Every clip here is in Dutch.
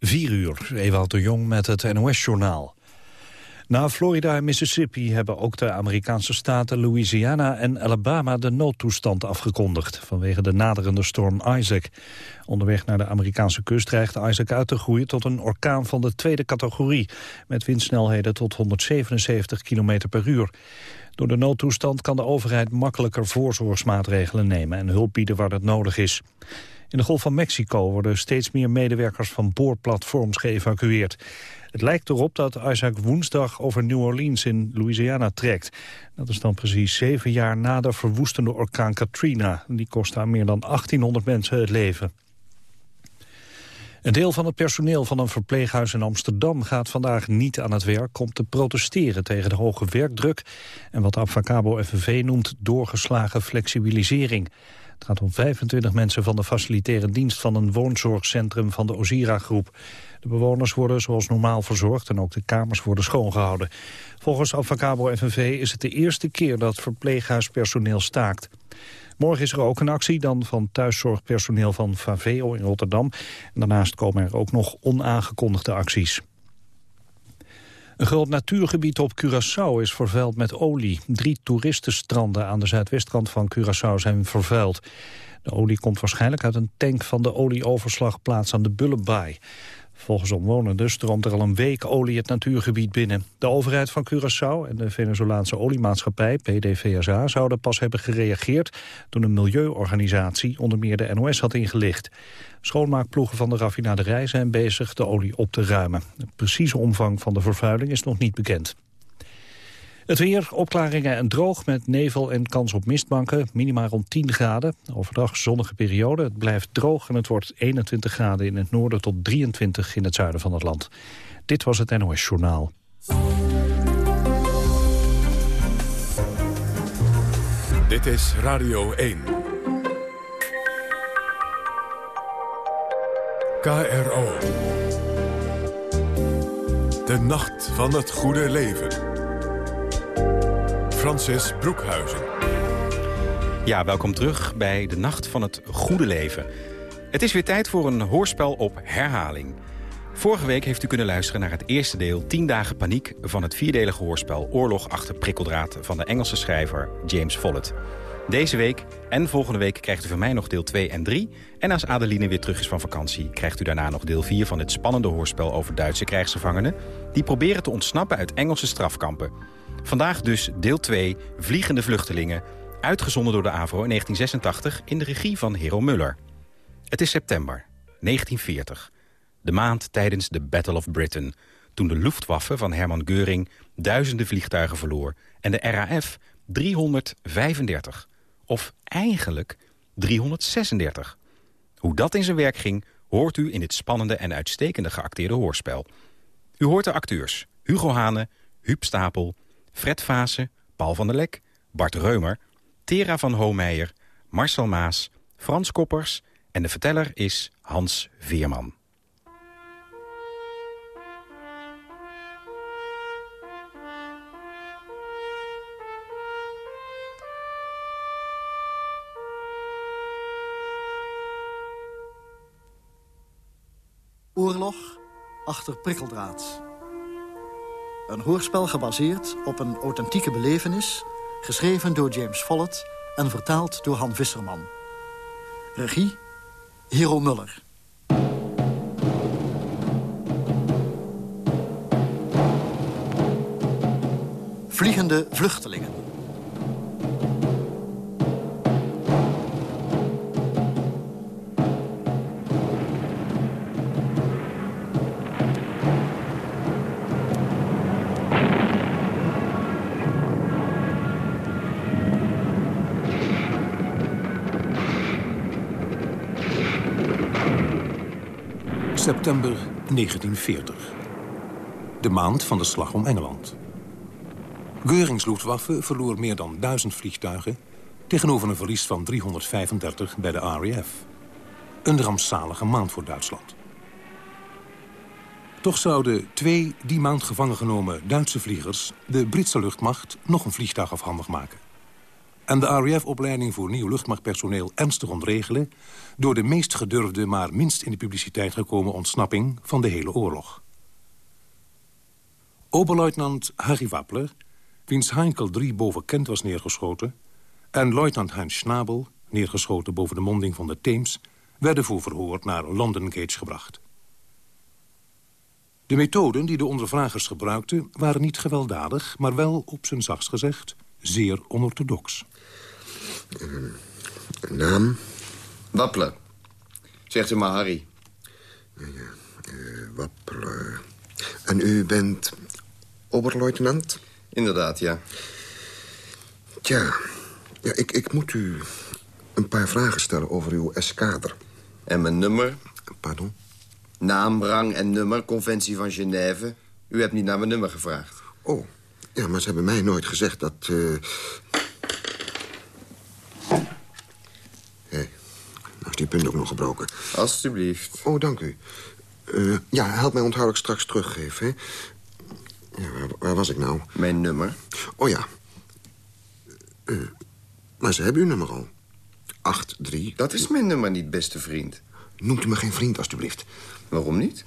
4 uur, Ewald de Jong met het NOS-journaal. Na Florida en Mississippi hebben ook de Amerikaanse staten Louisiana en Alabama de noodtoestand afgekondigd vanwege de naderende storm Isaac. Onderweg naar de Amerikaanse kust dreigt Isaac uit te groeien tot een orkaan van de tweede categorie met windsnelheden tot 177 km per uur. Door de noodtoestand kan de overheid makkelijker voorzorgsmaatregelen nemen en hulp bieden waar dat nodig is. In de Golf van Mexico worden steeds meer medewerkers van boorplatforms geëvacueerd. Het lijkt erop dat Isaac woensdag over New Orleans in Louisiana trekt. Dat is dan precies zeven jaar na de verwoestende orkaan Katrina. Die kostte aan meer dan 1800 mensen het leven. Een deel van het personeel van een verpleeghuis in Amsterdam gaat vandaag niet aan het werk om te protesteren tegen de hoge werkdruk en wat Abfacabo FNV noemt doorgeslagen flexibilisering. Het gaat om 25 mensen van de facilitaire dienst van een woonzorgcentrum van de Ozira-groep. De bewoners worden zoals normaal verzorgd en ook de kamers worden schoongehouden. Volgens Avacabo FNV is het de eerste keer dat verpleeghuispersoneel staakt. Morgen is er ook een actie dan van thuiszorgpersoneel van Faveo in Rotterdam. Daarnaast komen er ook nog onaangekondigde acties. Een groot natuurgebied op Curaçao is vervuild met olie. Drie toeristenstranden aan de zuidwestkant van Curaçao zijn vervuild. De olie komt waarschijnlijk uit een tank van de olieoverslagplaats aan de Bullenbaai. Volgens omwonenden stroomt er al een week olie het natuurgebied binnen. De overheid van Curaçao en de Venezolaanse oliemaatschappij, PDVSA, zouden pas hebben gereageerd toen een milieuorganisatie onder meer de NOS had ingelicht. Schoonmaakploegen van de raffinaderij zijn bezig de olie op te ruimen. De precieze omvang van de vervuiling is nog niet bekend. Het weer, opklaringen en droog met nevel en kans op mistbanken. Minimaal rond 10 graden. Overdag zonnige periode. Het blijft droog en het wordt 21 graden in het noorden tot 23 in het zuiden van het land. Dit was het NOS Journaal. Dit is Radio 1. KRO. De nacht van het goede leven. Francis Broekhuizen. Ja, welkom terug bij de Nacht van het Goede Leven. Het is weer tijd voor een hoorspel op herhaling. Vorige week heeft u kunnen luisteren naar het eerste deel 10 dagen paniek... van het vierdelige hoorspel Oorlog achter prikkeldraad... van de Engelse schrijver James Follett. Deze week en volgende week krijgt u van mij nog deel 2 en 3. En als Adeline weer terug is van vakantie... krijgt u daarna nog deel 4 van het spannende hoorspel over Duitse krijgsgevangenen... die proberen te ontsnappen uit Engelse strafkampen. Vandaag dus deel 2, Vliegende Vluchtelingen... uitgezonden door de AVRO in 1986 in de regie van Hero Muller. Het is september 1940, de maand tijdens de Battle of Britain... toen de Luftwaffe van Hermann Göring duizenden vliegtuigen verloor... en de RAF 335, of eigenlijk 336. Hoe dat in zijn werk ging, hoort u in dit spannende en uitstekende geacteerde hoorspel. U hoort de acteurs Hugo Hane, Huub Stapel, Fred Vaassen, Paul van der Lek, Bart Reumer... Tera van Hoomeijer, Marcel Maas, Frans Koppers... en de verteller is Hans Veerman. Oorlog achter prikkeldraad. Een hoorspel gebaseerd op een authentieke belevenis... geschreven door James Follett en vertaald door Han Visserman. Regie, Hero Muller. Vliegende vluchtelingen. September 1940. De maand van de slag om Engeland. Geurings Luftwaffe verloor meer dan duizend vliegtuigen... tegenover een verlies van 335 bij de RAF. Een rampzalige maand voor Duitsland. Toch zouden twee die maand gevangen genomen Duitse vliegers... de Britse luchtmacht nog een vliegtuig afhandig maken. En de RAF-opleiding voor nieuw luchtmachtpersoneel ernstig ontregelen... door de meest gedurfde, maar minst in de publiciteit gekomen ontsnapping van de hele oorlog. Oberluitenant Harry Wappler, wiens Heinkel 3 boven Kent was neergeschoten... en luitenant Hans Schnabel, neergeschoten boven de monding van de Theems... werden voor verhoor naar London Gate gebracht. De methoden die de ondervragers gebruikten waren niet gewelddadig... maar wel, op zijn zachtst gezegd, zeer onorthodox. Naam? Wappelen. Zegt u maar Harry. Ja, ja. Uh, Wappelen. En u bent oberluitenant? Inderdaad, ja. Tja, ja, ik, ik moet u een paar vragen stellen over uw eskader. En mijn nummer? Pardon? Naam, rang en nummer, conventie van Genève. U hebt niet naar mijn nummer gevraagd. Oh, ja, maar ze hebben mij nooit gezegd dat... Uh... Hé, hey, nou is die punt ook nog gebroken. Alsjeblieft. Oh, dank u. Uh, ja, help mij onthoudelijk straks teruggeven, hè. Ja, waar, waar, was ik nou? Mijn nummer. Oh ja. Uh, maar ze hebben uw nummer al. 8-3. Dat is mijn nummer niet, beste vriend. Noemt u me geen vriend, alstublieft. Waarom niet?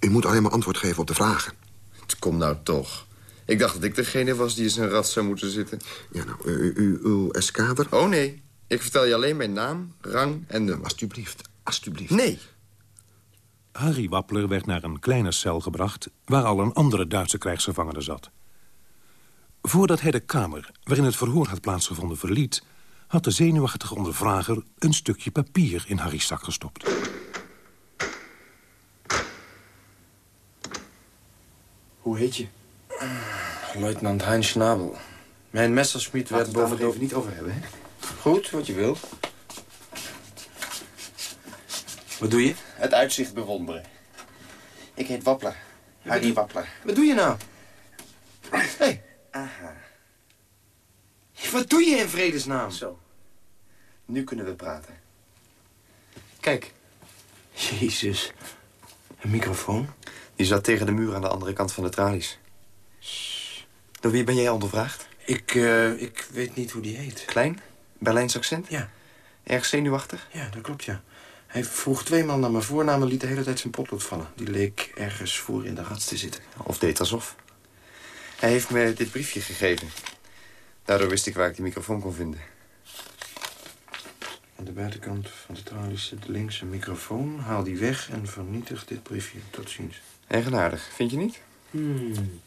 U moet alleen maar antwoord geven op de vragen. Het komt nou toch. Ik dacht dat ik degene was die in zijn rat zou moeten zitten. Ja, nou, u, u, uw eskader? Oh, nee. Ik vertel je alleen mijn naam, rang en nummer. Alsjeblieft, alsjeblieft. Nee. Harry Wappler werd naar een kleine cel gebracht... waar al een andere Duitse krijgsgevangene zat. Voordat hij de kamer, waarin het verhoor had plaatsgevonden, verliet... had de zenuwachtige ondervrager een stukje papier in Harry's zak gestopt. Hoe heet je? Luitenant Hein Schnabel. Mijn messerschmied werd boven... het even niet over hebben, hè? Goed, wat je wil. Wat doe je? Het uitzicht bewonderen. Ik heet Wappler. Harry Wappler. Wat doe je nou? Hé. Hey. Aha. Wat doe je in vredesnaam? Zo. Nu kunnen we praten. Kijk. Jezus. Een microfoon? Die zat tegen de muur aan de andere kant van de tralies. Door wie ben jij ondervraagd? Ik, uh, ik weet niet hoe die heet. Klein? Berlijns accent? Ja. Erg zenuwachtig? Ja, dat klopt, ja. Hij vroeg tweemaal naar mijn voornaam en liet de hele tijd zijn potlood vallen. Die leek ergens voor in de rats te zitten. Of deed alsof. Hij heeft me dit briefje gegeven. Daardoor wist ik waar ik die microfoon kon vinden. Aan de buitenkant van de tralies zit links een microfoon. Haal die weg en vernietig dit briefje. Tot ziens. Eigenaardig, vind je niet? Hmm.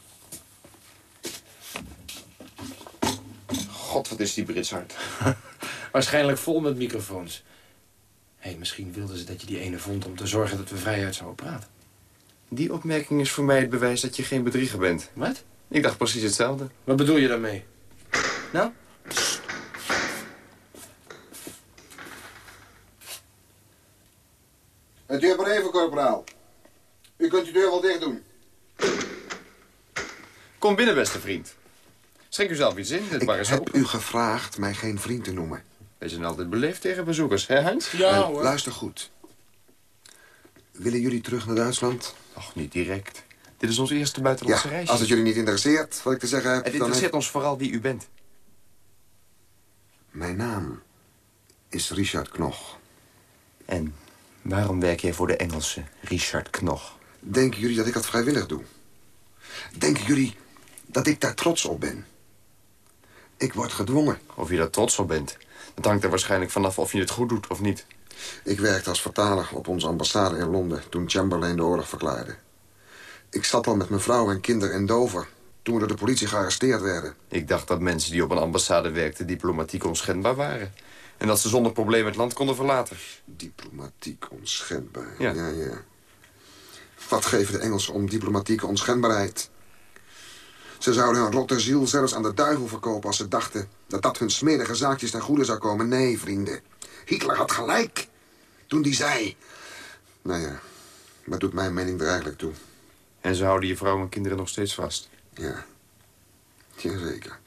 God, wat is die Brits hard. Waarschijnlijk vol met microfoons. Hé, hey, misschien wilden ze dat je die ene vond om te zorgen dat we vrijuit zouden praten. Die opmerking is voor mij het bewijs dat je geen bedrieger bent. Wat? Ik dacht precies hetzelfde. Wat bedoel je daarmee? Nou? Het duurt maar even, korporaal. U kunt de deur wel dicht doen. Kom binnen, beste vriend. Schenk u zelf iets in. Ik bar is heb open. u gevraagd mij geen vriend te noemen. Wij zijn altijd beleefd tegen bezoekers, hè Hans? Ja, En luister goed. Willen jullie terug naar Duitsland? Och, niet direct. Dit is ons eerste buitenlandse reisje. als het jullie niet interesseert, wat ik te zeggen heb... Het dan interesseert ons vooral wie u bent. Mijn naam is Richard Knoch. En waarom werk jij voor de Engelse Richard Knoch? Denken jullie dat ik dat vrijwillig doe? Denken jullie dat ik daar trots op ben? Ik word gedwongen. Of je daar trots op bent. Dat hangt er waarschijnlijk vanaf of je het goed doet of niet. Ik werkte als vertaler op onze ambassade in Londen... toen Chamberlain de oorlog verklaarde. Ik zat al met mijn vrouw en kinderen in Dover... toen we door de politie gearresteerd werden. Ik dacht dat mensen die op een ambassade werkten diplomatiek onschendbaar waren. En dat ze zonder probleem het land konden verlaten. Diplomatiek onschendbaar. Ja. ja, ja. Wat geven de Engelsen om diplomatieke onschendbaarheid? Ze zouden hun rotte ziel zelfs aan de duivel verkopen... als ze dachten dat dat hun smerige zaakjes ten goede zou komen. Nee, vrienden. Hitler had gelijk toen die zei... Nou ja, wat doet mijn mening er eigenlijk toe? En ze houden je vrouw en kinderen nog steeds vast. Ja, jazeker.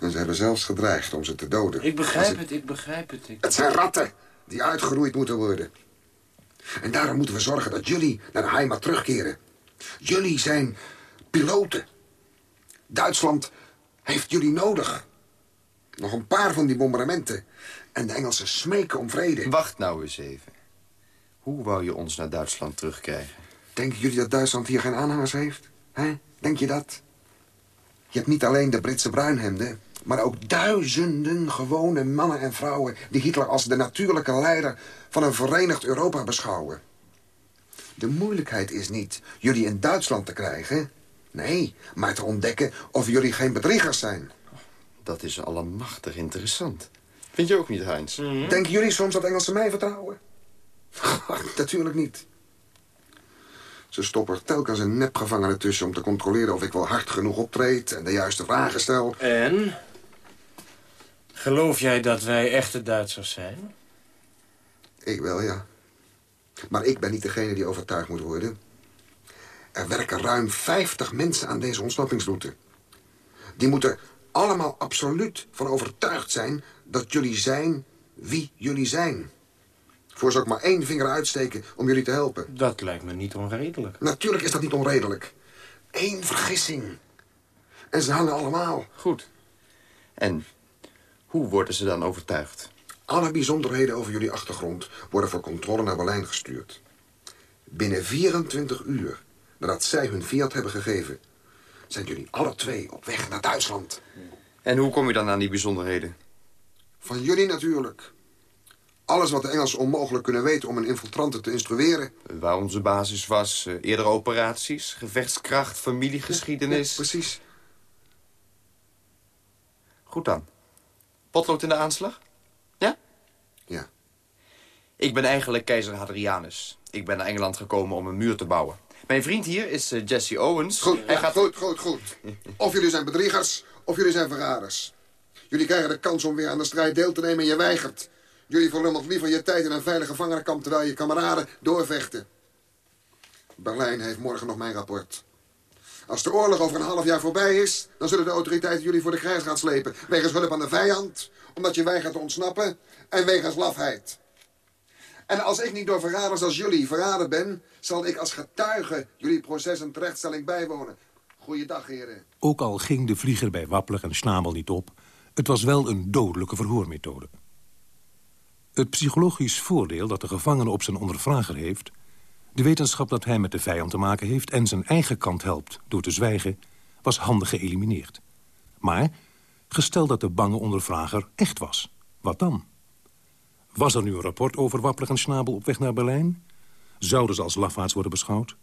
En ze hebben zelfs gedreigd om ze te doden. Ik begrijp het, ik begrijp het. Ik... Het zijn ratten die uitgeroeid moeten worden. En daarom moeten we zorgen dat jullie naar de heimat terugkeren. Jullie zijn piloten. Duitsland heeft jullie nodig. Nog een paar van die bombardementen. En de Engelsen smeken om vrede. Wacht nou eens even. Hoe wou je ons naar Duitsland terugkrijgen? Denken jullie dat Duitsland hier geen aanhangers heeft? Hè? Denk je dat? Je hebt niet alleen de Britse bruinhemden... maar ook duizenden gewone mannen en vrouwen... die Hitler als de natuurlijke leider van een verenigd Europa beschouwen. De moeilijkheid is niet jullie in Duitsland te krijgen... nee, maar te ontdekken of jullie geen bedriegers zijn. Dat is allemachtig interessant. Vind je ook niet, Heinz? Denken jullie soms dat Engelsen mij vertrouwen? Natuurlijk niet. Ze stoppen er telkens een nepgevangene tussen... om te controleren of ik wel hard genoeg optreed... en de juiste vragen stel. En? Geloof jij dat wij echte Duitsers zijn? Ik wel, ja. Maar ik ben niet degene die overtuigd moet worden. Er werken ruim 50 mensen aan deze ontsnappingsroute. Die moeten allemaal absoluut van overtuigd zijn... dat jullie zijn wie jullie zijn. Voor zou ik maar één vinger uitsteken om jullie te helpen. Dat lijkt me niet onredelijk. Natuurlijk is dat niet onredelijk. Eén vergissing. En ze hangen allemaal. Goed. En hoe worden ze dan overtuigd? Alle bijzonderheden over jullie achtergrond worden voor controle naar Berlijn gestuurd. Binnen 24 uur nadat zij hun fiat hebben gegeven... zijn jullie alle twee op weg naar Duitsland. En hoe kom je dan aan die bijzonderheden? Van jullie natuurlijk. Alles wat de Engelsen onmogelijk kunnen weten om een infiltrante te instrueren. Waar onze basis was, uh, eerdere operaties, gevechtskracht, familiegeschiedenis. Ja, precies. Goed dan. Potlood in de aanslag? Ja? Ja. Ik ben eigenlijk keizer Hadrianus. Ik ben naar Engeland gekomen om een muur te bouwen. Mijn vriend hier is uh, Jesse Owens. Goed, Hij ja, gaat... goed, goed, goed. Of jullie zijn bedriegers, of jullie zijn verraders. Jullie krijgen de kans om weer aan de strijd deel te nemen en je weigert. Jullie verlummelt liever je tijd in een veilige gevangenenkamp... terwijl je kameraden doorvechten. Berlijn heeft morgen nog mijn rapport. Als de oorlog over een half jaar voorbij is... dan zullen de autoriteiten jullie voor de krijgsraad slepen... wegens hulp aan de vijand, omdat je weigert te ontsnappen... en wegens lafheid. En als ik niet door verraders als jullie verraden ben... zal ik als getuige jullie proces en terechtstelling bijwonen. Goeiedag, heren. Ook al ging de vlieger bij Wappler en Schnabel niet op... het was wel een dodelijke verhoormethode. Het psychologisch voordeel dat de gevangene op zijn ondervrager heeft... de wetenschap dat hij met de vijand te maken heeft... en zijn eigen kant helpt door te zwijgen, was handig geëlimineerd. Maar, gesteld dat de bange ondervrager echt was, wat dan? Was er nu een rapport over Wappler en Schnabel op weg naar Berlijn? Zouden ze als lafaards worden beschouwd?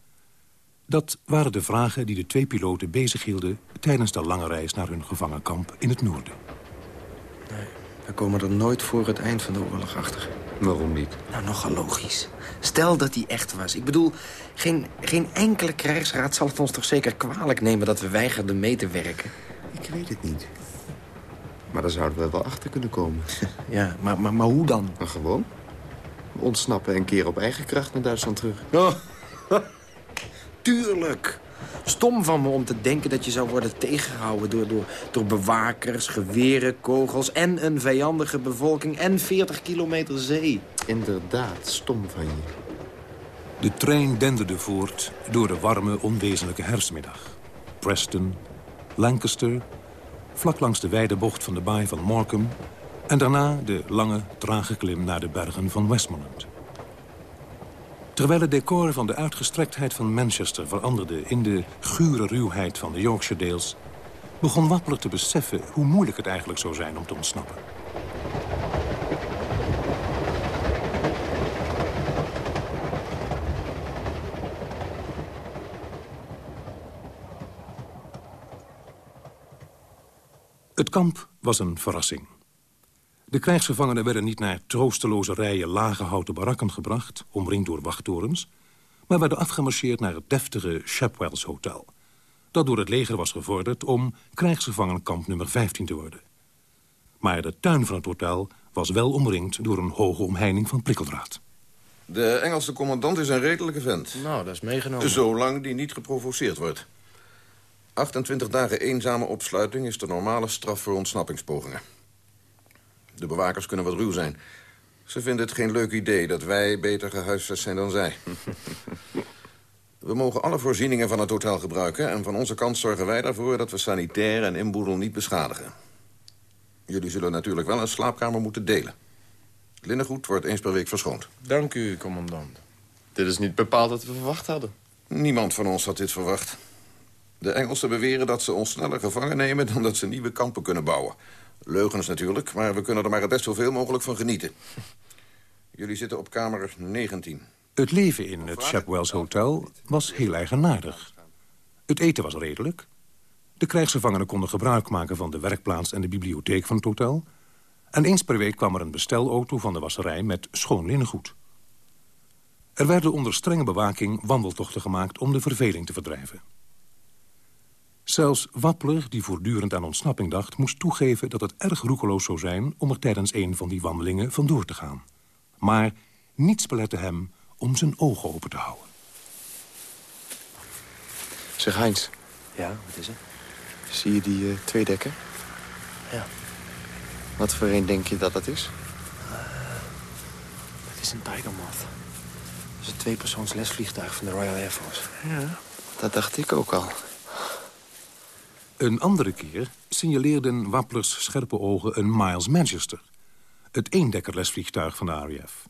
Dat waren de vragen die de twee piloten bezighielden... tijdens de lange reis naar hun gevangenkamp in het noorden. We komen er nooit voor het eind van de oorlog achter. Waarom niet? Nou, nogal logisch. Stel dat hij echt was. Ik bedoel, geen, geen enkele krijgsraad zal het ons toch zeker kwalijk nemen... dat we weigerden mee te werken. Ik weet het niet. Maar daar zouden we wel achter kunnen komen. Ja, maar, maar, maar hoe dan? Maar gewoon. We ontsnappen en keer op eigen kracht naar Duitsland terug. Oh. Tuurlijk. Stom van me om te denken dat je zou worden tegengehouden... door, door, door bewakers, geweren, kogels en een vijandige bevolking... en 40 kilometer zee. Inderdaad, stom van je. De trein denderde voort door de warme, onwezenlijke herfstmiddag. Preston, Lancaster, vlak langs de wijde bocht van de baai van Morecambe... en daarna de lange, trage klim naar de bergen van Westmoreland. Terwijl het decor van de uitgestrektheid van Manchester veranderde... in de gure ruwheid van de Yorkshire Dales... begon Wappler te beseffen hoe moeilijk het eigenlijk zou zijn om te ontsnappen. Het kamp was een verrassing. De krijgsgevangenen werden niet naar troosteloze rijen lage houten barakken gebracht... omringd door wachttorens... maar werden afgemarcheerd naar het deftige Shepwells Hotel... dat door het leger was gevorderd om krijgsgevangenkamp nummer 15 te worden. Maar de tuin van het hotel was wel omringd door een hoge omheining van prikkeldraad. De Engelse commandant is een redelijke vent. Nou, dat is meegenomen. Zolang die niet geprovoceerd wordt. 28 dagen eenzame opsluiting is de normale straf voor ontsnappingspogingen. De bewakers kunnen wat ruw zijn. Ze vinden het geen leuk idee dat wij beter gehuisvest zijn dan zij. we mogen alle voorzieningen van het hotel gebruiken... en van onze kant zorgen wij ervoor dat we sanitair en inboedel niet beschadigen. Jullie zullen natuurlijk wel een slaapkamer moeten delen. Linnengoed wordt eens per week verschoond. Dank u, commandant. Dit is niet bepaald wat we verwacht hadden. Niemand van ons had dit verwacht. De Engelsen beweren dat ze ons sneller gevangen nemen... dan dat ze nieuwe kampen kunnen bouwen. Leugens natuurlijk, maar we kunnen er maar het best zoveel mogelijk van genieten. Jullie zitten op kamer 19. Het leven in het Shepwells Hotel was heel eigenaardig. Het eten was redelijk. De krijgsgevangenen konden gebruik maken van de werkplaats en de bibliotheek van het hotel. En eens per week kwam er een bestelauto van de wasserij met schoon linnengoed. Er werden onder strenge bewaking wandeltochten gemaakt om de verveling te verdrijven. Zelfs Wappler, die voortdurend aan ontsnapping dacht... moest toegeven dat het erg roekeloos zou zijn... om er tijdens een van die wandelingen vandoor te gaan. Maar niets belette hem om zijn ogen open te houden. Zeg Heinz, Ja, wat is er? zie je die uh, tweedekker? Ja. Wat voor een denk je dat dat is? Het is een Tiger Moth. Dat is een tweepersoons lesvliegtuig van de Royal Air Force. Ja, dat dacht ik ook al. Een andere keer signaleerden Wapplers scherpe ogen een Miles Manchester... het eendekkerlesvliegtuig van de RAF.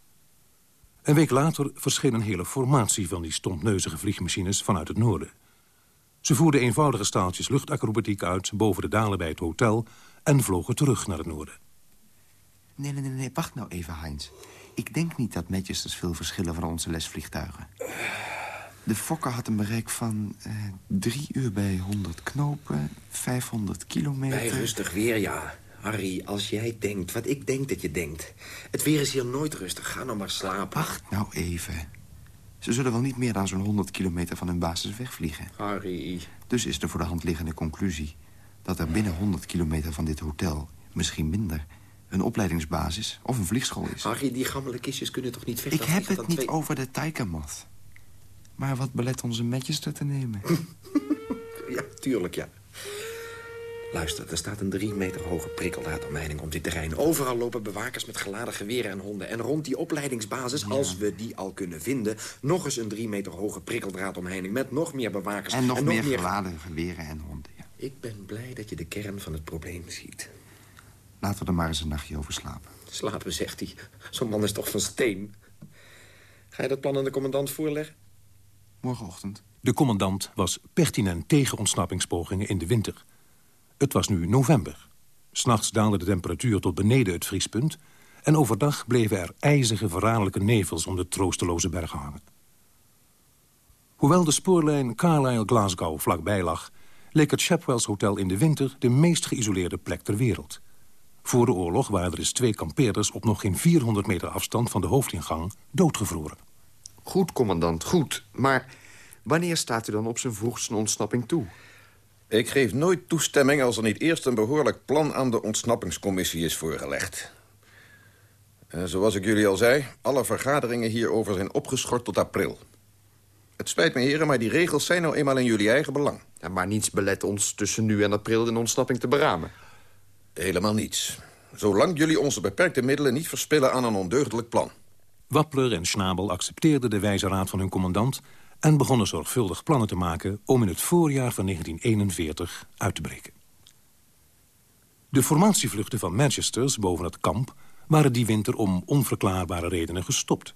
Een week later verscheen een hele formatie van die stompneuzige vliegmachines vanuit het noorden. Ze voerden eenvoudige staaltjes luchtacrobatiek uit boven de dalen bij het hotel... en vlogen terug naar het noorden. Nee, nee, nee, wacht nou even, Heinz. Ik denk niet dat Manchesters veel verschillen van onze lesvliegtuigen. De Fokker had een bereik van eh, drie uur bij 100 knopen, 500 kilometer... Bij rustig weer, ja. Harry, als jij denkt wat ik denk dat je denkt. Het weer is hier nooit rustig. Ga nou maar slapen. Wacht nou even. Ze zullen wel niet meer dan zo'n 100 kilometer van hun basis wegvliegen. Harry. Dus is de voor de hand liggende conclusie... dat er binnen 100 kilometer van dit hotel, misschien minder... een opleidingsbasis of een vliegschool is. Harry, die gammele kistjes kunnen toch niet verder Ik heb het niet twee- over de Tijkermoth. Maar wat belet onze Manchester te nemen? Ja, tuurlijk, ja. Luister, er staat een drie meter hoge prikkeldraadomheining om dit terrein. Overal lopen bewakers met geladen geweren en honden. En rond die opleidingsbasis, als we die al kunnen vinden... nog eens een drie meter hoge prikkeldraadomheining met nog meer bewakers. En nog meer geladen geweren en honden. Ja. Ik ben blij dat je de kern van het probleem ziet. Laten we er maar eens een nachtje over slapen. Slapen, zegt hij. Zo'n man is toch van steen. Ga je dat plan aan de commandant voorleggen? Morgenochtend. De commandant was pertinent tegen ontsnappingspogingen in de winter. Het was nu november. S'nachts daalde de temperatuur tot beneden het vriespunt... en overdag bleven er ijzige, verraderlijke nevels om de troosteloze bergen hangen. Hoewel de spoorlijn Carlisle-Glasgow vlakbij lag... leek het Shepwells Hotel in de winter de meest geïsoleerde plek ter wereld. Voor de oorlog waren er eens twee kampeerders op nog geen 400 meter afstand van de hoofdingang doodgevroren. Goed, commandant, goed. Maar wanneer staat u dan op zijn vroegste ontsnapping toe? Ik geef nooit toestemming als er niet eerst een behoorlijk plan aan de ontsnappingscommissie is voorgelegd. En zoals ik jullie al zei, alle vergaderingen hierover zijn opgeschort tot april. Het spijt me heren, maar die regels zijn nou eenmaal in jullie eigen belang. Ja, maar niets belet ons tussen nu en april een ontsnapping te beramen. Helemaal niets. Zolang jullie onze beperkte middelen niet verspillen aan een ondeugdelijk plan. Wappler en Schnabel accepteerden de wijze raad van hun commandant... en begonnen zorgvuldig plannen te maken om in het voorjaar van 1941 uit te breken. De formatievluchten van Manchesters boven het kamp... waren die winter om onverklaarbare redenen gestopt.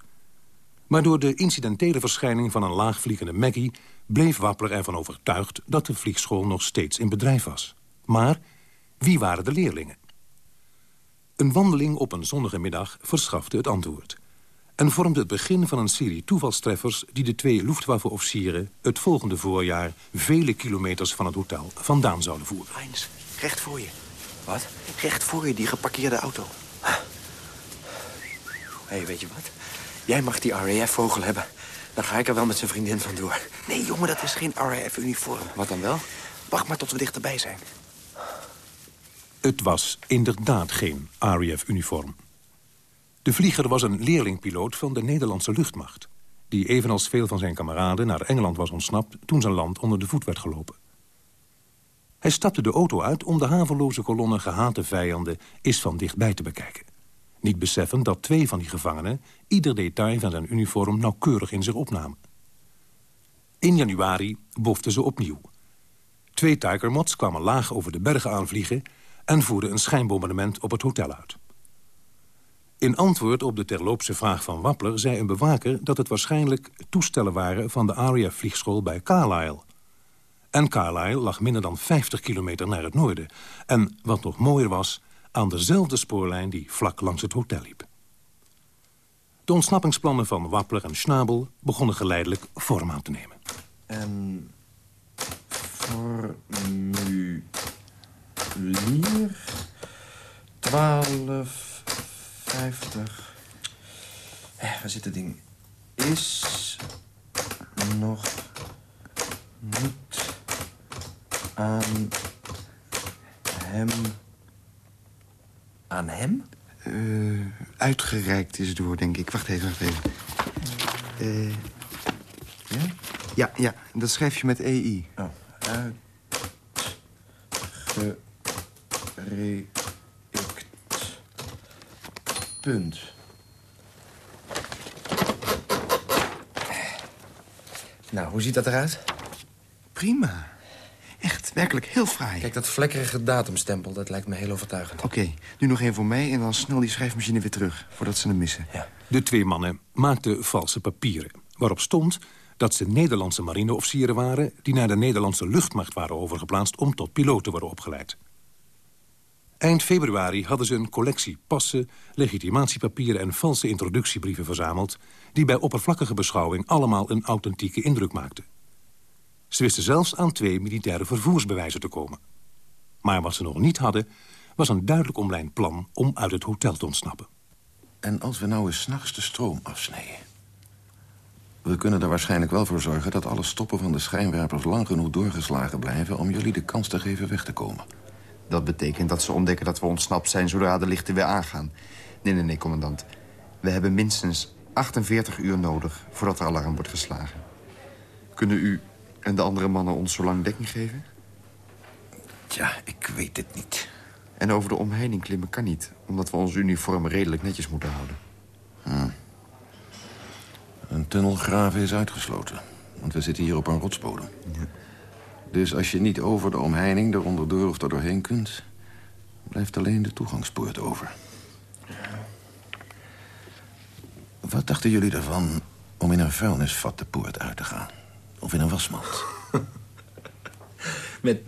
Maar door de incidentele verschijning van een laagvliegende Maggie... bleef Wappler ervan overtuigd dat de vliegschool nog steeds in bedrijf was. Maar wie waren de leerlingen? Een wandeling op een zonnige middag verschafte het antwoord en vormde het begin van een serie toevalstreffers... die de twee Luftwaffe-officieren het volgende voorjaar... vele kilometers van het hotel vandaan zouden voeren. Heinz, recht voor je. Wat? Recht voor je, die geparkeerde auto. Hé, hey, weet je wat? Jij mag die RAF-vogel hebben. Dan ga ik er wel met zijn vriendin vandoor. Nee, jongen, dat is geen RAF-uniform. Wat dan wel? Wacht maar tot we dichterbij zijn. Het was inderdaad geen RAF-uniform. De vlieger was een leerlingpiloot van de Nederlandse luchtmacht... die evenals veel van zijn kameraden naar Engeland was ontsnapt... toen zijn land onder de voet werd gelopen. Hij stapte de auto uit om de haveloze kolonne gehate vijanden... eens van dichtbij te bekijken. Niet beseffend dat twee van die gevangenen... ieder detail van zijn uniform nauwkeurig in zich opnamen. In januari boften ze opnieuw. Twee Tigermots kwamen laag over de bergen aanvliegen... en voerde een schijnbombardement op het hotel uit. In antwoord op de terloopse vraag van Wappler zei een bewaker... dat het waarschijnlijk toestellen waren van de ARIA-vliegschool bij Carlisle. En Carlisle lag minder dan 50 kilometer naar het noorden. En, wat nog mooier was, aan dezelfde spoorlijn die vlak langs het hotel liep. De ontsnappingsplannen van Wappler en Schnabel begonnen geleidelijk vorm aan te nemen. En formulier 1250. Eh, waar zit het ding? Is nog niet aan hem... Aan hem? Uh, uitgereikt is door, denk ik. Wacht even, wacht even. Uh, ja? Ja, ja, dat schrijf je met EI. Oh, uitgereikt. Punt. Nou, hoe ziet dat eruit? Prima. Echt, werkelijk heel fraai. Kijk, dat vlekkerige datumstempel, dat lijkt me heel overtuigend. Oké, nu nog één voor mij en dan snel die schrijfmachine weer terug... voordat ze hem missen. Ja. De twee mannen maakten valse papieren, waarop stond dat ze Nederlandse marineofficieren waren... die naar de Nederlandse luchtmacht waren overgeplaatst om tot piloot te worden opgeleid. Eind februari hadden ze een collectie passen, legitimatiepapieren en valse introductiebrieven verzameld... die bij oppervlakkige beschouwing allemaal een authentieke indruk maakten. Ze wisten zelfs aan twee militaire vervoersbewijzen te komen. Maar wat ze nog niet hadden, was een duidelijk omlijnd plan om uit het hotel te ontsnappen. En als we nou eens s'nachts de stroom afsnijden? We kunnen er waarschijnlijk wel voor zorgen dat alle stoppen van de schijnwerpers lang genoeg doorgeslagen blijven... om jullie de kans te geven weg te komen. Dat betekent dat ze ontdekken dat we ontsnapt zijn zodra de lichten weer aangaan. Nee, nee, nee, commandant. We hebben minstens 48 uur nodig voordat er alarm wordt geslagen. Kunnen u en de andere mannen ons zo lang dekking geven? Tja, ik weet het niet. En over de omheining klimmen kan niet, omdat we onze uniformen redelijk netjes moeten houden. Hm. Een tunnel graven is uitgesloten, want we zitten hier op een rotsbodem. Ja. Dus als je niet over de omheining, eronder door of er doorheen kunt... blijft alleen de toegangspoort over. Wat dachten jullie ervan om in een vuilnisvat de poort uit te gaan? Of in een wasmand? met,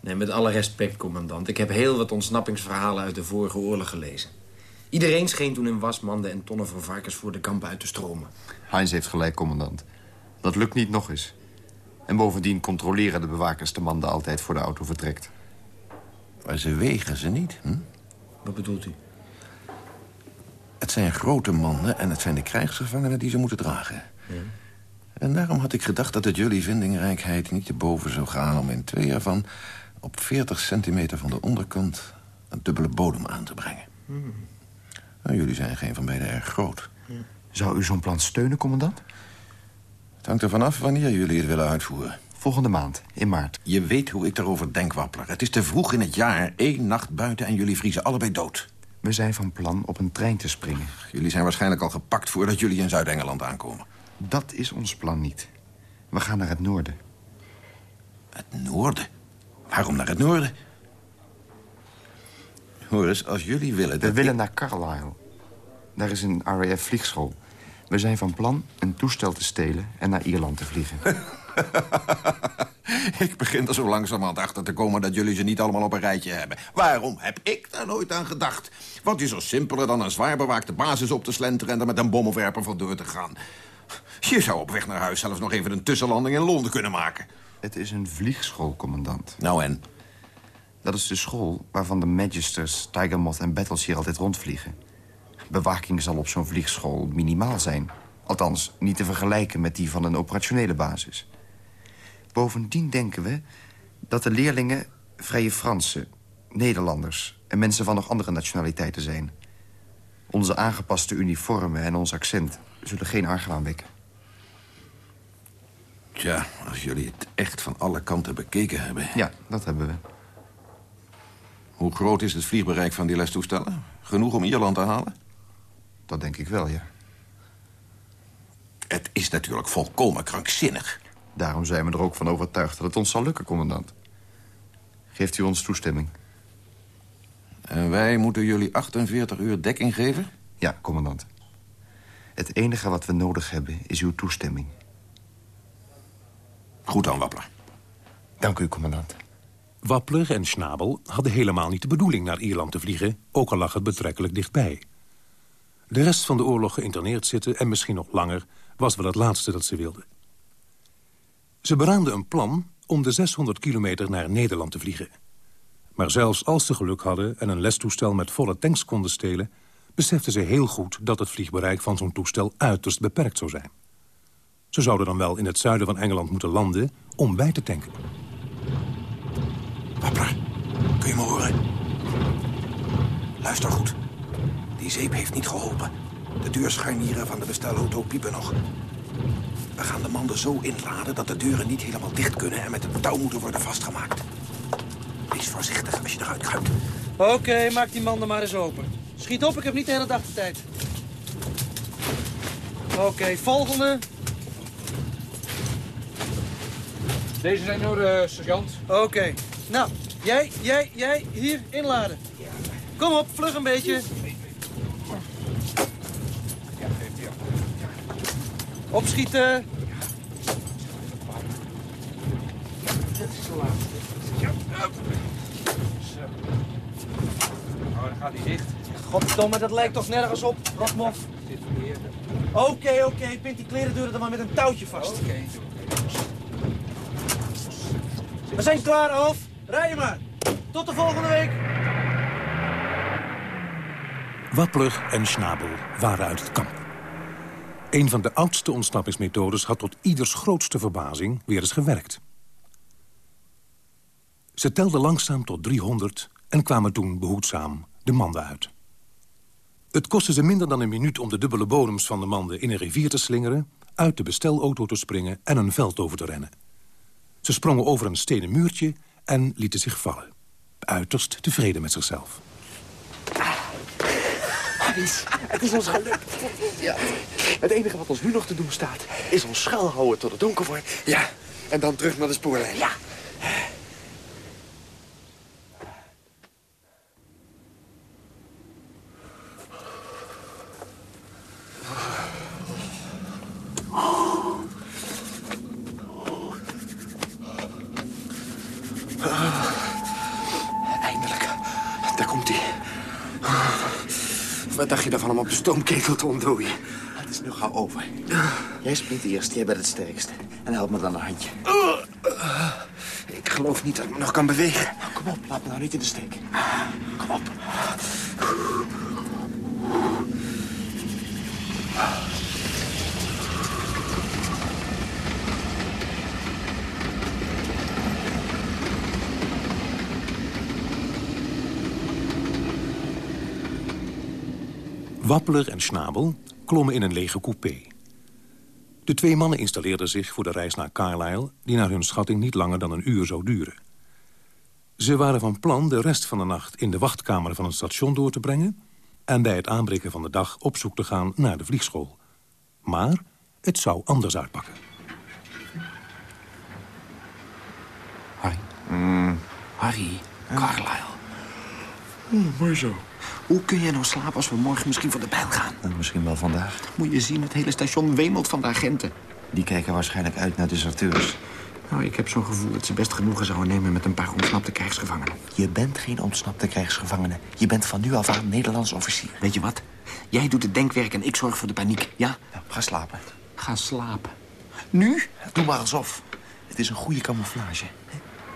nee, met alle respect, commandant. Ik heb heel wat ontsnappingsverhalen uit de vorige oorlog gelezen. Iedereen scheen toen in wasmanden en tonnen van varkens voor de kampen uit te stromen. Heinz heeft gelijk, commandant. Dat lukt niet nog eens. En bovendien controleren de bewakers de manden altijd voor de auto vertrekt. Maar ze wegen ze niet, hm? Wat bedoelt u? Het zijn grote manden en het zijn de krijgsgevangenen die ze moeten dragen. Ja. En daarom had ik gedacht dat het jullie vindingrijkheid niet te boven zou gaan... om in twee ervan op 40 centimeter van de onderkant een dubbele bodem aan te brengen. Hmm. Nou, jullie zijn geen van beiden erg groot. Zou u zo'n plan steunen, commandant? Het hangt ervan af wanneer jullie het willen uitvoeren. Volgende maand, in maart. Je weet hoe ik daarover denk, Wappler. Het is te vroeg in het jaar. Eén nacht buiten en jullie vriezen allebei dood. We zijn van plan op een trein te springen. Jullie zijn waarschijnlijk al gepakt voordat jullie in Zuid-Engeland aankomen. Dat is ons plan niet. We gaan naar het noorden. Het noorden? Waarom naar het noorden? Hoor eens, als jullie willen... We willen naar Carlisle. Daar is een RAF-vliegschool. We zijn van plan een toestel te stelen en naar Ierland te vliegen. ik begin er zo langzamerhand achter te komen dat jullie ze niet allemaal op een rijtje hebben. Waarom heb ik daar nooit aan gedacht? Wat is er simpeler dan een zwaar bewaakte basis op te slenteren... en er met een bommenwerper voor door te gaan? Je zou op weg naar huis zelfs nog even een tussenlanding in Londen kunnen maken. Het is een vliegschool, commandant. Nou en? Dat is de school waarvan de Magisters, Tigermoth en Battles hier altijd rondvliegen. Bewaking zal op zo'n vliegschool minimaal zijn. Althans, niet te vergelijken met die van een operationele basis. Bovendien denken we dat de leerlingen vrije Fransen, Nederlanders... en mensen van nog andere nationaliteiten zijn. Onze aangepaste uniformen en ons accent zullen geen argwaan wekken. Tja, als jullie het echt van alle kanten bekeken hebben... Ja, dat hebben we. Hoe groot is het vliegbereik van die lestoestellen? Genoeg om Ierland te halen? Dat denk ik wel, ja. Het is natuurlijk volkomen krankzinnig. Daarom zijn we er ook van overtuigd dat het ons zal lukken, commandant. Geeft u ons toestemming? En wij moeten jullie 48 uur dekking geven? Ja, commandant. Het enige wat we nodig hebben is uw toestemming. Goed dan, Wappler. Dank u, commandant. Wappler en Schnabel hadden helemaal niet de bedoeling naar Ierland te vliegen... ook al lag het betrekkelijk dichtbij. De rest van de oorlog geïnterneerd zitten en misschien nog langer... was wel het laatste dat ze wilden. Ze beraamden een plan om de 600 kilometer naar Nederland te vliegen. Maar zelfs als ze geluk hadden en een lestoestel met volle tanks konden stelen... beseften ze heel goed dat het vliegbereik van zo'n toestel uiterst beperkt zou zijn. Ze zouden dan wel in het zuiden van Engeland moeten landen om bij te tanken. Wappler, kun je me horen? Luister goed. Die zeep heeft niet geholpen. De deurscharnieren van de bestelauto piepen nog. We gaan de manden zo inladen dat de deuren niet helemaal dicht kunnen... en met een touw moeten worden vastgemaakt. Wees voorzichtig als je eruit kruipt. Oké, maak die manden maar eens open. Schiet op, ik heb niet de hele dag de tijd. Oké, volgende. Deze zijn door de sergeant. Oké. Nou, jij, jij, jij, hier, inladen. Kom op, vlug een beetje. Opschieten. Dit is de laatste. Oh, dan gaat hij dicht. Godverdomme, dat lijkt toch nergens op, Rotmof. Oké, oké, pint die klerendeuren dan maar met een touwtje vast. Oké. We zijn klaar, Alf. Rij je maar. Tot de volgende week. Wappler en Schnabel waren uit het kamp. Een van de oudste ontsnappingsmethodes had tot ieders grootste verbazing weer eens gewerkt. Ze telden langzaam tot 300 en kwamen toen behoedzaam de manden uit. Het kostte ze minder dan een minuut om de dubbele bodems van de manden in een rivier te slingeren... uit de bestelauto te springen en een veld over te rennen. Ze sprongen over een stenen muurtje en lieten zich vallen. Uiterst tevreden met zichzelf. Harris, het is ons gelukt. Ja. Het enige wat ons nu nog te doen staat... is ons schuilhouden tot het donker wordt. Ja. En dan terug naar de spoorlijn. Ja. Eindelijk. Daar komt hij. Wat dacht je ervan om op de stoomketel te ontdooien? Nu gauw over. Jij springt eerst, jij bent het sterkste. En help me dan een handje. Ik geloof niet dat ik me nog kan bewegen. Kom op, laat me nou niet in de steek. Kom op. Wappeler en Schnabel klommen in een lege coupé. De twee mannen installeerden zich voor de reis naar Carlisle... die naar hun schatting niet langer dan een uur zou duren. Ze waren van plan de rest van de nacht in de wachtkamer van het station door te brengen... en bij het aanbreken van de dag op zoek te gaan naar de vliegschool. Maar het zou anders uitpakken. Harry. Harry, Carlisle. Oh, mooi zo. Hoe kun jij nou slapen als we morgen misschien van de pijl gaan? misschien wel vandaag. Moet je zien, het hele station wemelt van de agenten. Die kijken waarschijnlijk uit naar deserteurs. Nou, ik heb zo'n gevoel dat ze best genoegen zouden nemen met een paar ontsnapte krijgsgevangenen. Je bent geen ontsnapte krijgsgevangene. Je bent van nu af aan Nederlands officier. Weet je wat? Jij doet het denkwerk en ik zorg voor de paniek, ja? Ja, ga slapen. Ga slapen. Nu? Doe maar alsof. Het is een goede camouflage.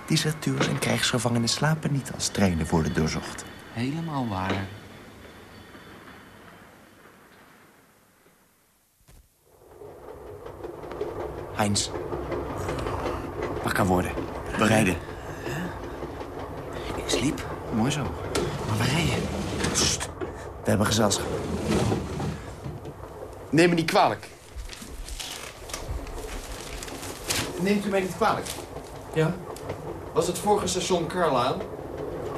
Deserteurs en krijgsgevangenen slapen niet als treinen worden doorzocht. Helemaal waar. Heinz. Wakker worden. We rijden. Ik sliep. Mooi zo. Maar waar rij je? We hebben gezelschap. Neem me niet kwalijk. Neemt u mij niet kwalijk? Ja? Was het vorige station Carlisle?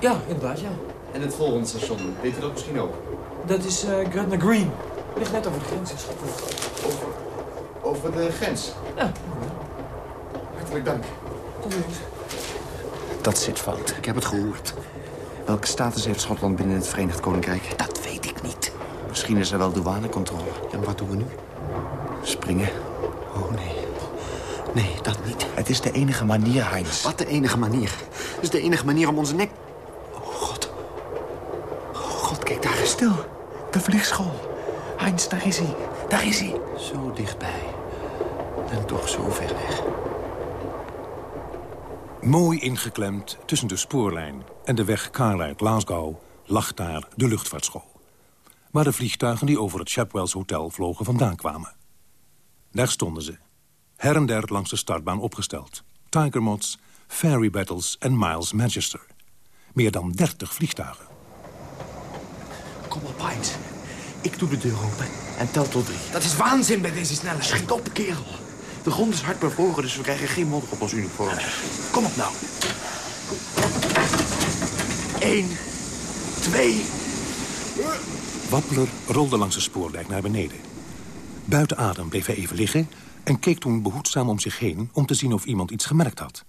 Ja, inderdaad, ja. En het volgende station, weet u dat misschien ook? Dat is uh, Gretna Green. Ligt net over de grens in Schotland. Over, over de grens? Ja. Hartelijk dank. Tot ziens. Dat zit fout. Ik heb het gehoord. Welke status heeft Schotland binnen het Verenigd Koninkrijk? Dat weet ik niet. Misschien is er wel douanecontrole. En wat doen we nu? Springen. Oh, nee. Nee, dat niet. Het is de enige manier, Heinz. Wat de enige manier? Het is de enige manier om onze nek... Oh, God. Oh, God, kijk daar. Stil. De vliegschool. Heinz, daar is hij. Daar is hij. Zo dichtbij. En toch zo ver weg. Mooi ingeklemd tussen de spoorlijn en de weg Carlisle-Glasgow... lag daar de luchtvaartschool. Waar de vliegtuigen die over het Shepwells Hotel vlogen vandaan kwamen. Daar stonden ze. Her en der langs de startbaan opgesteld. Tiger Mods, Fairy Battles en Miles Manchester. Meer dan 30 vliegtuigen. Kom op, Heinz. Ik doe de deur open en tel tot drie. Dat is waanzin bij deze snelheid. Schiet op, kerel. De grond is hard bevroren, dus we krijgen geen modder op ons uniform. Kom op nou. Eén, twee... Wappeler rolde langs de spoordijk naar beneden. Buiten adem bleef hij even liggen... en keek toen behoedzaam om zich heen om te zien of iemand iets gemerkt had.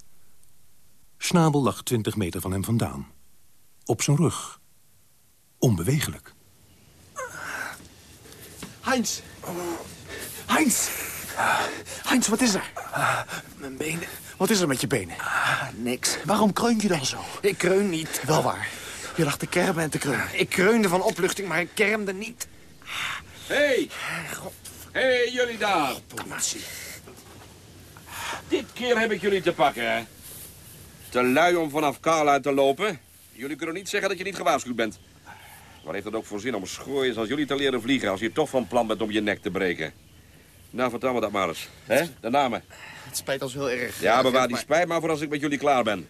Schnabel lag twintig meter van hem vandaan. Op zijn rug. Onbewegelijk. Heinz. Heinz. Heinz, wat is er? Mijn benen. Wat is er met je benen? niks. Waarom kreun je dan zo? Ik kreun niet. Wel waar. Je lag te kermen en te kreunen. Ik kreunde van opluchting, maar ik kermde niet. Hé! Hey. Hé, hey, jullie daar. Politie. Dit keer heb ik jullie te pakken, hè? Te lui om vanaf Carla te lopen. Jullie kunnen niet zeggen dat je niet gewaarschuwd bent. Waar heeft het ook voor zin om schooiers als jullie te leren vliegen... als je toch van plan bent om je nek te breken? Nou, vertel me dat maar eens. hè? De namen. Het spijt ons heel erg. Ja, bewaar die spijt maar voor als ik met jullie klaar ben.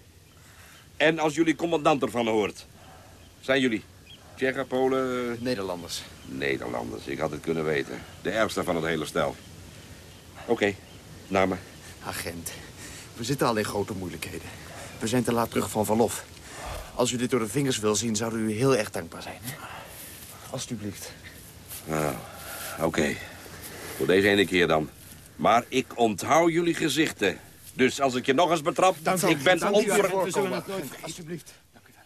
En als jullie commandant ervan hoort. Zijn jullie? Tsjechen, Polen... Nederlanders. Nederlanders, ik had het kunnen weten. De ergste van het hele stel. Oké, namen. Agent, we zitten al in grote moeilijkheden. We zijn te laat terug van verlof. Als u dit door de vingers wil zien, zouden u heel erg dankbaar zijn. Hè? Alsjeblieft. Nou, oké. Voor deze ene keer dan. Maar ik onthoud jullie gezichten. Dus als ik je nog eens betrap, ik ben onver... Alsjeblieft.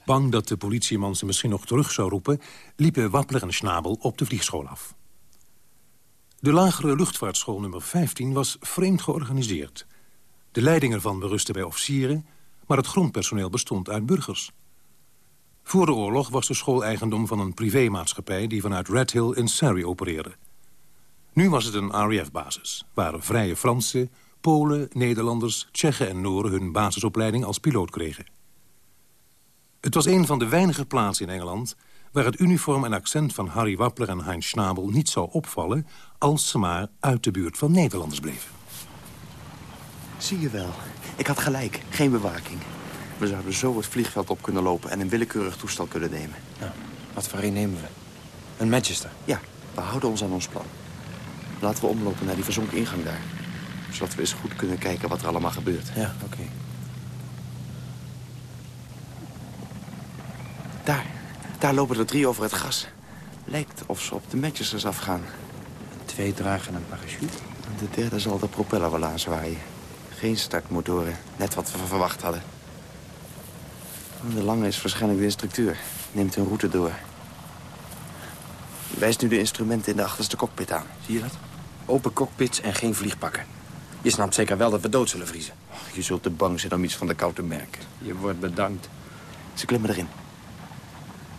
Bang dat de politieman ze misschien nog terug zou roepen... liepen Wappler en Schnabel op de vliegschool af. De lagere luchtvaartschool nummer 15 was vreemd georganiseerd. De leiding ervan berustte bij officieren... maar het grondpersoneel bestond uit burgers. Voor de oorlog was de school eigendom van een privémaatschappij... die vanuit Red Hill in Surrey opereerde. Nu was het een RAF-basis, waar vrije Fransen, Polen, Nederlanders, Tsjechen en Nooren... hun basisopleiding als piloot kregen. Het was een van de weinige plaatsen in Engeland... waar het uniform en accent van Harry Wappler en Heinz Schnabel niet zou opvallen... als ze maar uit de buurt van Nederlanders bleven. Zie je wel. Ik had gelijk. Geen bewaking. We zouden zo het vliegveld op kunnen lopen... en een willekeurig toestel kunnen nemen. Nou, wat voor een nemen we? Een Manchester? Ja, we houden ons aan ons plan. Laten we omlopen naar die verzonken ingang daar. Zodat we eens goed kunnen kijken wat er allemaal gebeurt. Ja, oké. Daar. Daar lopen er drie over het gas. Lijkt of ze op de Manchesters afgaan. Twee dragen een parachute. De derde zal de propeller wel aanzwaaien. Geen startmotoren. Net wat we verwacht hadden. De lange is waarschijnlijk de instructeur. Neemt hun route door. Wijst nu de instrumenten in de achterste cockpit aan. Zie je dat? Open cockpits en geen vliegpakken. Je snapt zeker wel dat we dood zullen vriezen. Je zult te bang zijn om iets van de kou te merken. Je wordt bedankt. Ze klimmen erin.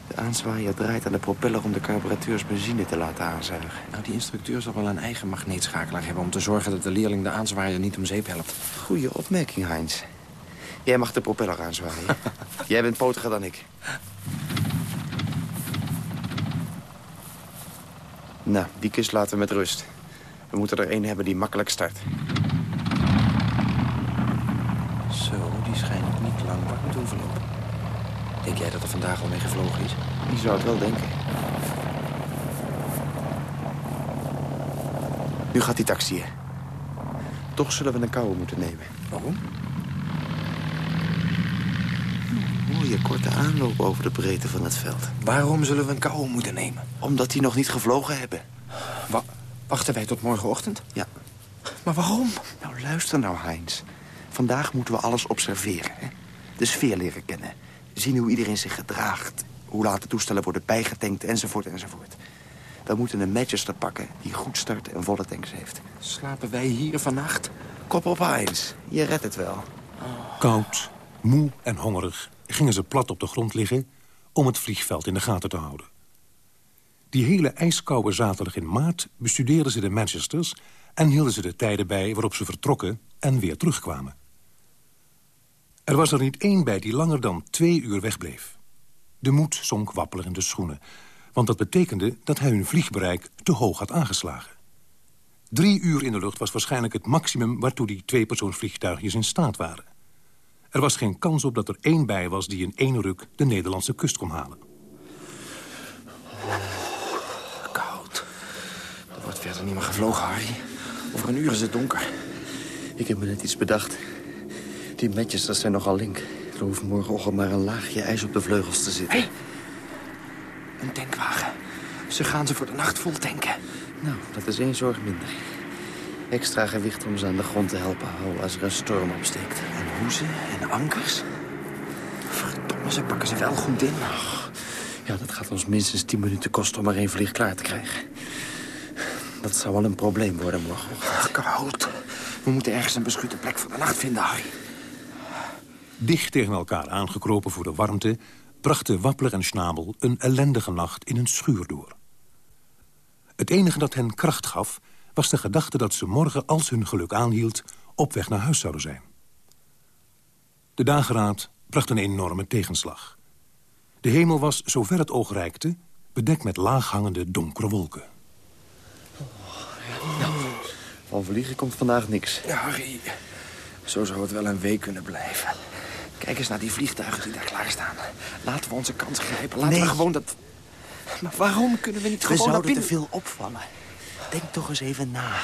De aanzwaaier draait aan de propeller om de carburateurs benzine te laten aanzuigen. Nou, die instructeur zal wel een eigen magneetschakelaar hebben... om te zorgen dat de leerling de aanzwaaier niet om zeep helpt. Goeie opmerking, Heinz. Jij mag de propeller aanzwaaien. Jij bent potiger dan ik. Nou, die kist laten we met rust. We moeten er één hebben die makkelijk start. Zo, die schijnt niet lang bak met hoeven lopen. Denk jij dat er vandaag al mee gevlogen is? Die zou het wel denken. Nu gaat die taxiën. Toch zullen we een koude moeten nemen. Waarom? Mooie korte aanloop over de breedte van het veld. Waarom zullen we een koude moeten nemen? Omdat die nog niet gevlogen hebben. Wa wachten wij tot morgenochtend? Ja. Maar waarom? Nou, luister nou, Heinz. Vandaag moeten we alles observeren. Hè? De sfeer leren kennen. Zien hoe iedereen zich gedraagt. Hoe laat de toestellen worden bijgetankt, enzovoort, enzovoort. We moeten een Manchester pakken die goed start en volle tanks heeft. Slapen wij hier vannacht? Kop op Heinz. Je redt het wel. Koud, moe en hongerig gingen ze plat op de grond liggen... om het vliegveld in de gaten te houden. Die hele ijskoude zaterdag in maart bestudeerden ze de Manchesters... en hielden ze de tijden bij waarop ze vertrokken en weer terugkwamen. Er was er niet één bij die langer dan twee uur wegbleef. De moed zonk wappelig in de schoenen... want dat betekende dat hij hun vliegbereik te hoog had aangeslagen. Drie uur in de lucht was waarschijnlijk het maximum... waartoe die tweepersoonsvliegtuigjes in staat waren. Er was geen kans op dat er één bij was die in één ruk de Nederlandse kust kon halen. Koud. Er wordt verder niet meer gevlogen, Harry. Over een uur is het donker. Ik heb me net iets bedacht. Die matjes, dat zijn nogal link. Er hoeft morgenochtend maar een laagje ijs op de vleugels te zitten. Hey. Een tankwagen. Ze gaan ze voor de nacht vol tanken. Nou, dat is één zorg minder. Extra gewicht om ze aan de grond te helpen houden als er een storm opsteekt. En hoezen en ankers. Verdomme, ze pakken ze wel goed in. Och, Ja, dat gaat ons minstens tien minuten kosten om er één vlieg klaar te krijgen. Dat zou wel een probleem worden morgenochtend. Ach, koud. We moeten ergens een beschutte plek voor de nacht vinden, Harry. Dicht tegen elkaar aangekropen voor de warmte... brachten Wappler en Schnabel een ellendige nacht in een schuur door. Het enige dat hen kracht gaf... was de gedachte dat ze morgen, als hun geluk aanhield... op weg naar huis zouden zijn. De dageraad bracht een enorme tegenslag. De hemel was, zover het oog reikte... bedekt met laaghangende donkere wolken. Van vliegen komt vandaag niks. Ja, Harry. Zo zou het wel een week kunnen blijven. Kijk eens naar die vliegtuigen die daar klaarstaan. Laten we onze kans grijpen. Laten Nee. we gewoon dat... Maar waarom kunnen we niet We gewoon naar zouden te binnen... veel opvallen. Denk toch eens even na.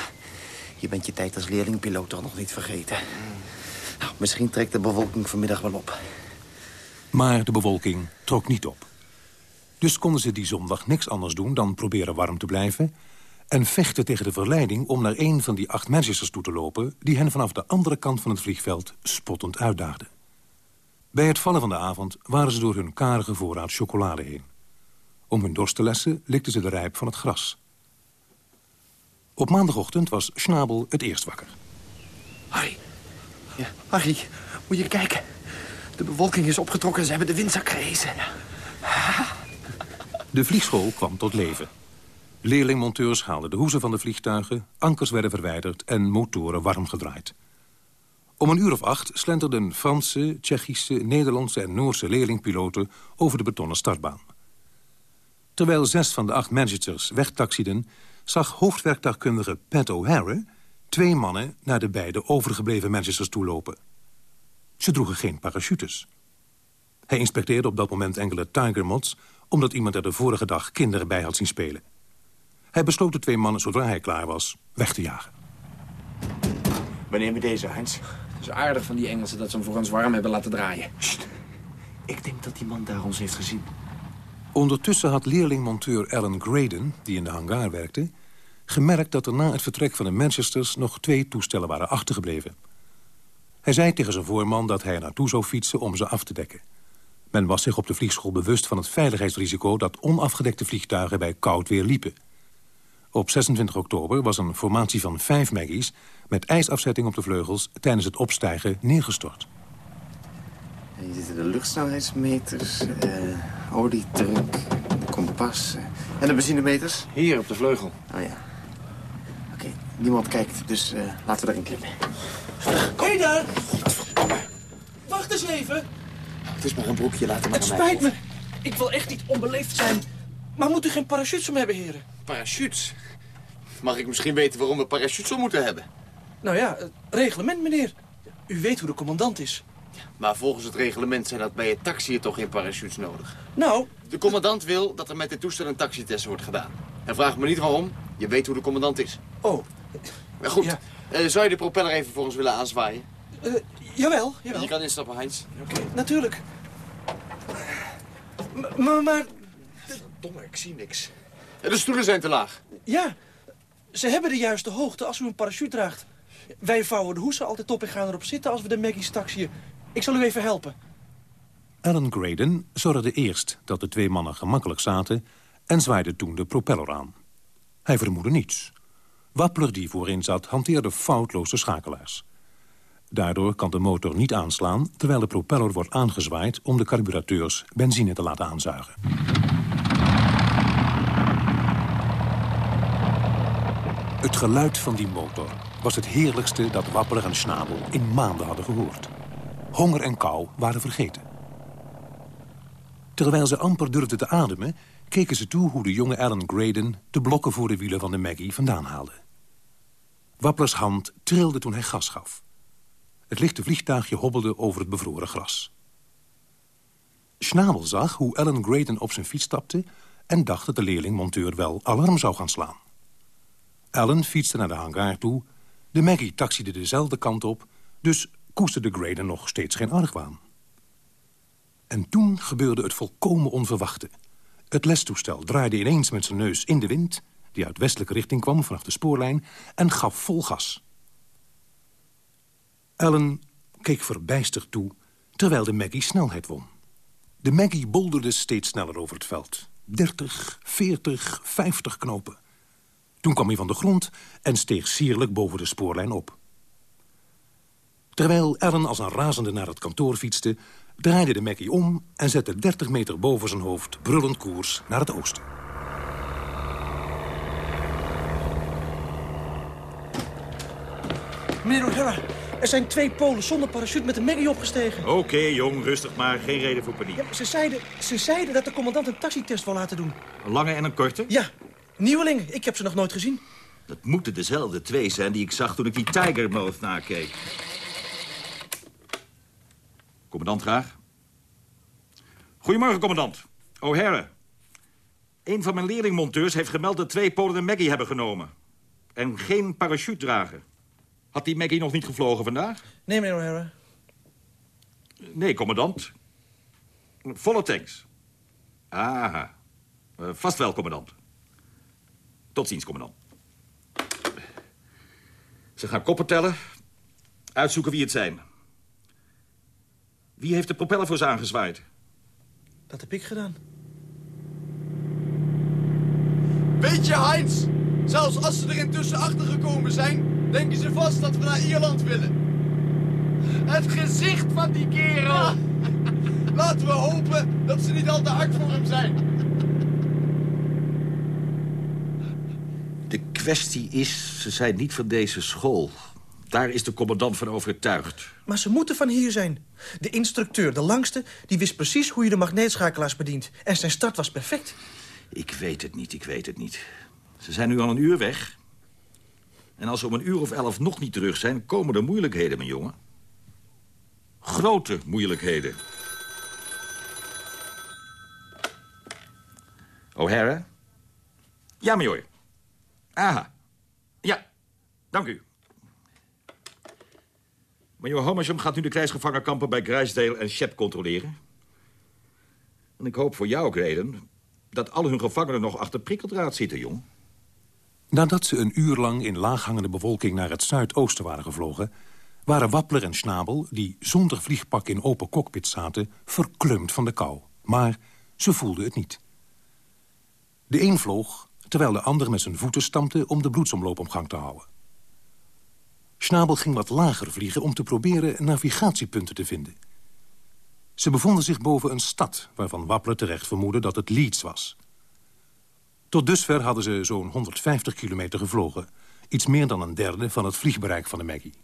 Je bent je tijd als leerlingpiloot toch nog niet vergeten. Nou, misschien trekt de bewolking vanmiddag wel op. Maar de bewolking trok niet op. Dus konden ze die zondag niks anders doen dan proberen warm te blijven... en vechten tegen de verleiding om naar een van die acht Manchesters toe te lopen... die hen vanaf de andere kant van het vliegveld spottend uitdaagden. Bij het vallen van de avond waren ze door hun karige voorraad chocolade heen. Om hun dorst te lessen likten ze de rijp van het gras. Op maandagochtend was Schnabel het eerst wakker. Harry. Ja, Harry, moet je kijken. De bewolking is opgetrokken en ze hebben de windzak gehezen. De vliegschool kwam tot leven. Leerlingmonteurs haalden de hoezen van de vliegtuigen... ankers werden verwijderd en motoren warm gedraaid. Om een uur of acht slenterden Franse, Tsjechische, Nederlandse en Noorse leerlingpiloten... over de betonnen startbaan. Terwijl zes van de acht Manchesters wegtaxieden... zag hoofdwerktuigkundige Pat O'Hara twee mannen... naar de beide overgebleven Manchesters toelopen. Ze droegen geen parachutes. Hij inspecteerde op dat moment enkele tigermods... omdat iemand er de vorige dag kinderen bij had zien spelen. Hij besloot de twee mannen, zodra hij klaar was, weg te jagen. Wanneer we deze, Heinz? Het is aardig van die Engelsen dat ze hem voor ons warm hebben laten draaien. Ik denk dat die man daar ons heeft gezien. Ondertussen had leerlingmonteur Alan Graydon, die in de hangar werkte... gemerkt dat er na het vertrek van de Manchesters... nog twee toestellen waren achtergebleven. Hij zei tegen zijn voorman dat hij er naartoe zou fietsen om ze af te dekken. Men was zich op de vliegschool bewust van het veiligheidsrisico... dat onafgedekte vliegtuigen bij koud weer liepen. Op 26 oktober was een formatie van vijf Maggies... met ijsafzetting op de vleugels tijdens het opstijgen neergestort. Hier zitten de luchtsnelheidsmeters, eh olietruk, de kompas eh, en de benzinemeters. Hier op de vleugel. Oh ja. Oké, niemand kijkt, dus eh, laten we erin klimmen. Hé daar! Wacht eens even. Het is maar een broekje, laten we maar Het aan mij spijt me. Ik wil echt niet onbeleefd zijn. Maar moet u geen parachutes om hebben, heren? Parachutes? Mag ik misschien weten waarom we parachutes om moeten hebben? Nou ja, het reglement, meneer. U weet hoe de commandant is. Maar volgens het reglement zijn dat bij het taxiën toch geen parachutes nodig. Nou... De commandant wil dat er met dit toestel een taxitest wordt gedaan. En vraag me niet waarom. Je weet hoe de commandant is. Oh. Maar goed, eh, zou je de propeller even voor ons willen aanzwaaien? Eh, jawel, jawel. Je kan instappen, Heinz. Oké, natuurlijk. M- maar, maar... Domme, ik zie niks. De stoelen zijn te laag. Ja, ze hebben de juiste hoogte als u een parachute draagt. Wij vouwen de hoesen altijd op en gaan erop zitten als we de Maggie's taxiën. Ik zal u even helpen. Alan Graydon zorgde eerst dat de twee mannen gemakkelijk zaten... en zwaaide toen de propeller aan. Hij vermoedde niets. Wappler, die voorin zat, hanteerde foutloze schakelaars. Daardoor kan de motor niet aanslaan... terwijl de propeller wordt aangezwaaid om de carburateurs benzine te laten aanzuigen. Het geluid van die motor was het heerlijkste dat Wappler en Schnabel in maanden hadden gehoord. Honger en kou waren vergeten. Terwijl ze amper durfden te ademen... keken ze toe hoe de jonge Alan Graydon... de blokken voor de wielen van de Maggie vandaan haalde. Wapplers hand trilde toen hij gas gaf. Het lichte vliegtuigje hobbelde over het bevroren gras. Schnabel zag hoe Alan Graydon op zijn fiets stapte... en dacht dat de leerling-monteur wel alarm zou gaan slaan. Alan fietste naar de hangar toe. De Maggie taxiede dezelfde kant op... dus koesterde Graydon nog steeds geen argwaan. En toen gebeurde het volkomen onverwachte. Het lestoestel draaide ineens met zijn neus in de wind... die uit westelijke richting kwam vanaf de spoorlijn... en gaf vol gas. Alan keek verbijsterd toe, terwijl de Maggie snelheid won. De Maggie bolderde steeds sneller over het veld. 30, 40, 50 knopen. Toen kwam hij van de grond en steeg sierlijk boven de spoorlijn op. Terwijl Alan als een razende naar het kantoor fietste... draaide de Mackie om en zette 30 meter boven zijn hoofd... brullend koers naar het oosten. Meneer O'Hara, er zijn twee Polen zonder parachute met een Maggie opgestegen. Oké, jong, rustig maar. Geen reden voor paniek. Ja, ze, zeiden, ze zeiden dat de commandant een taxitest wil laten doen. Een lange en een korte? Ja, nieuwelingen. Ik heb ze nog nooit gezien. Dat moeten dezelfde twee zijn die ik zag toen ik die Tiger Moth nakeek. Commandant graag. Goedemorgen, commandant. O'Hara. Een van mijn leerlingmonteurs heeft gemeld dat twee Polen een Maggie hebben genomen. En geen parachute dragen. Had die Maggie nog niet gevlogen vandaag? Nee, meneer O'Hara. Nee, commandant. Volle tanks. Aha. Uh, vast wel, commandant. Tot ziens, commandant. Ze gaan koppen tellen. Uitzoeken wie het zijn. Wie heeft de propeller voor ze aangezwaaid? Dat heb ik gedaan. Weet je, Heinz? Zelfs als ze er intussen achter gekomen zijn... denken ze vast dat we naar Ierland willen. Het gezicht van die kerel! Laten we hopen dat ze niet al te hard voor hem zijn. De kwestie is, ze zijn niet van deze school. Daar is de commandant van overtuigd. Maar ze moeten van hier zijn. De instructeur, de langste, die wist precies hoe je de magneetschakelaars bedient. En zijn start was perfect. Ik weet het niet, ik weet het niet. Ze zijn nu al een uur weg. En als ze om een uur of elf nog niet terug zijn... komen er moeilijkheden, mijn jongen. Grote moeilijkheden. O'Hara? Ja, major. Aha. Ja, dank u. Major Homersham gaat nu de krijgsgevangenkampen bij Grijsdale en Shep controleren. En ik hoop voor jou, Graydon, dat al hun gevangenen nog achter prikkeldraad zitten, jong. Nadat ze een uur lang in laaghangende bewolking naar het zuidoosten waren gevlogen... waren Wappler en Schnabel, die zonder vliegpak in open cockpit zaten... verkleumd van de kou. Maar ze voelden het niet. De een vloog, terwijl de ander met zijn voeten stampte... om de bloedsomloop om gang te houden. Schnabel ging wat lager vliegen om te proberen navigatiepunten te vinden. Ze bevonden zich boven een stad waarvan Wappler terecht vermoedde dat het Leeds was. Tot dusver hadden ze zo'n 150 kilometer gevlogen. Iets meer dan een derde van het vliegbereik van de Maggie.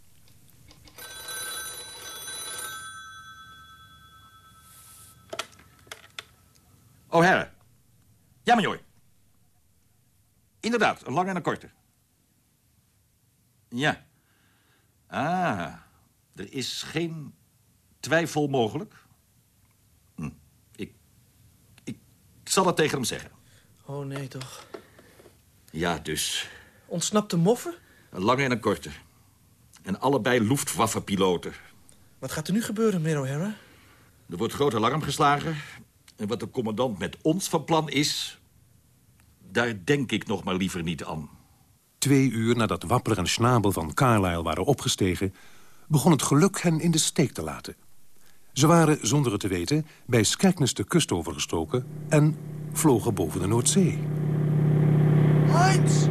O'Hara. Ja, major. Inderdaad, een lange en een korte. Ja. Ah, er is geen twijfel mogelijk? Hm. Ik, ik zal het tegen hem zeggen. Oh, nee toch. Ja, dus. Ontsnapte moffen? Een lange en een korte. En allebei Luftwaffe-piloten. Wat gaat er nu gebeuren, meneer O'Hara? Er wordt groot alarm geslagen. En wat de commandant met ons van plan is... daar denk ik nog maar liever niet aan. Twee uur nadat Wappler en Schnabel van Carlisle waren opgestegen... begon het geluk hen in de steek te laten. Ze waren, zonder het te weten, bij Skerknes de kust overgestoken... en vlogen boven de Noordzee. Heinz,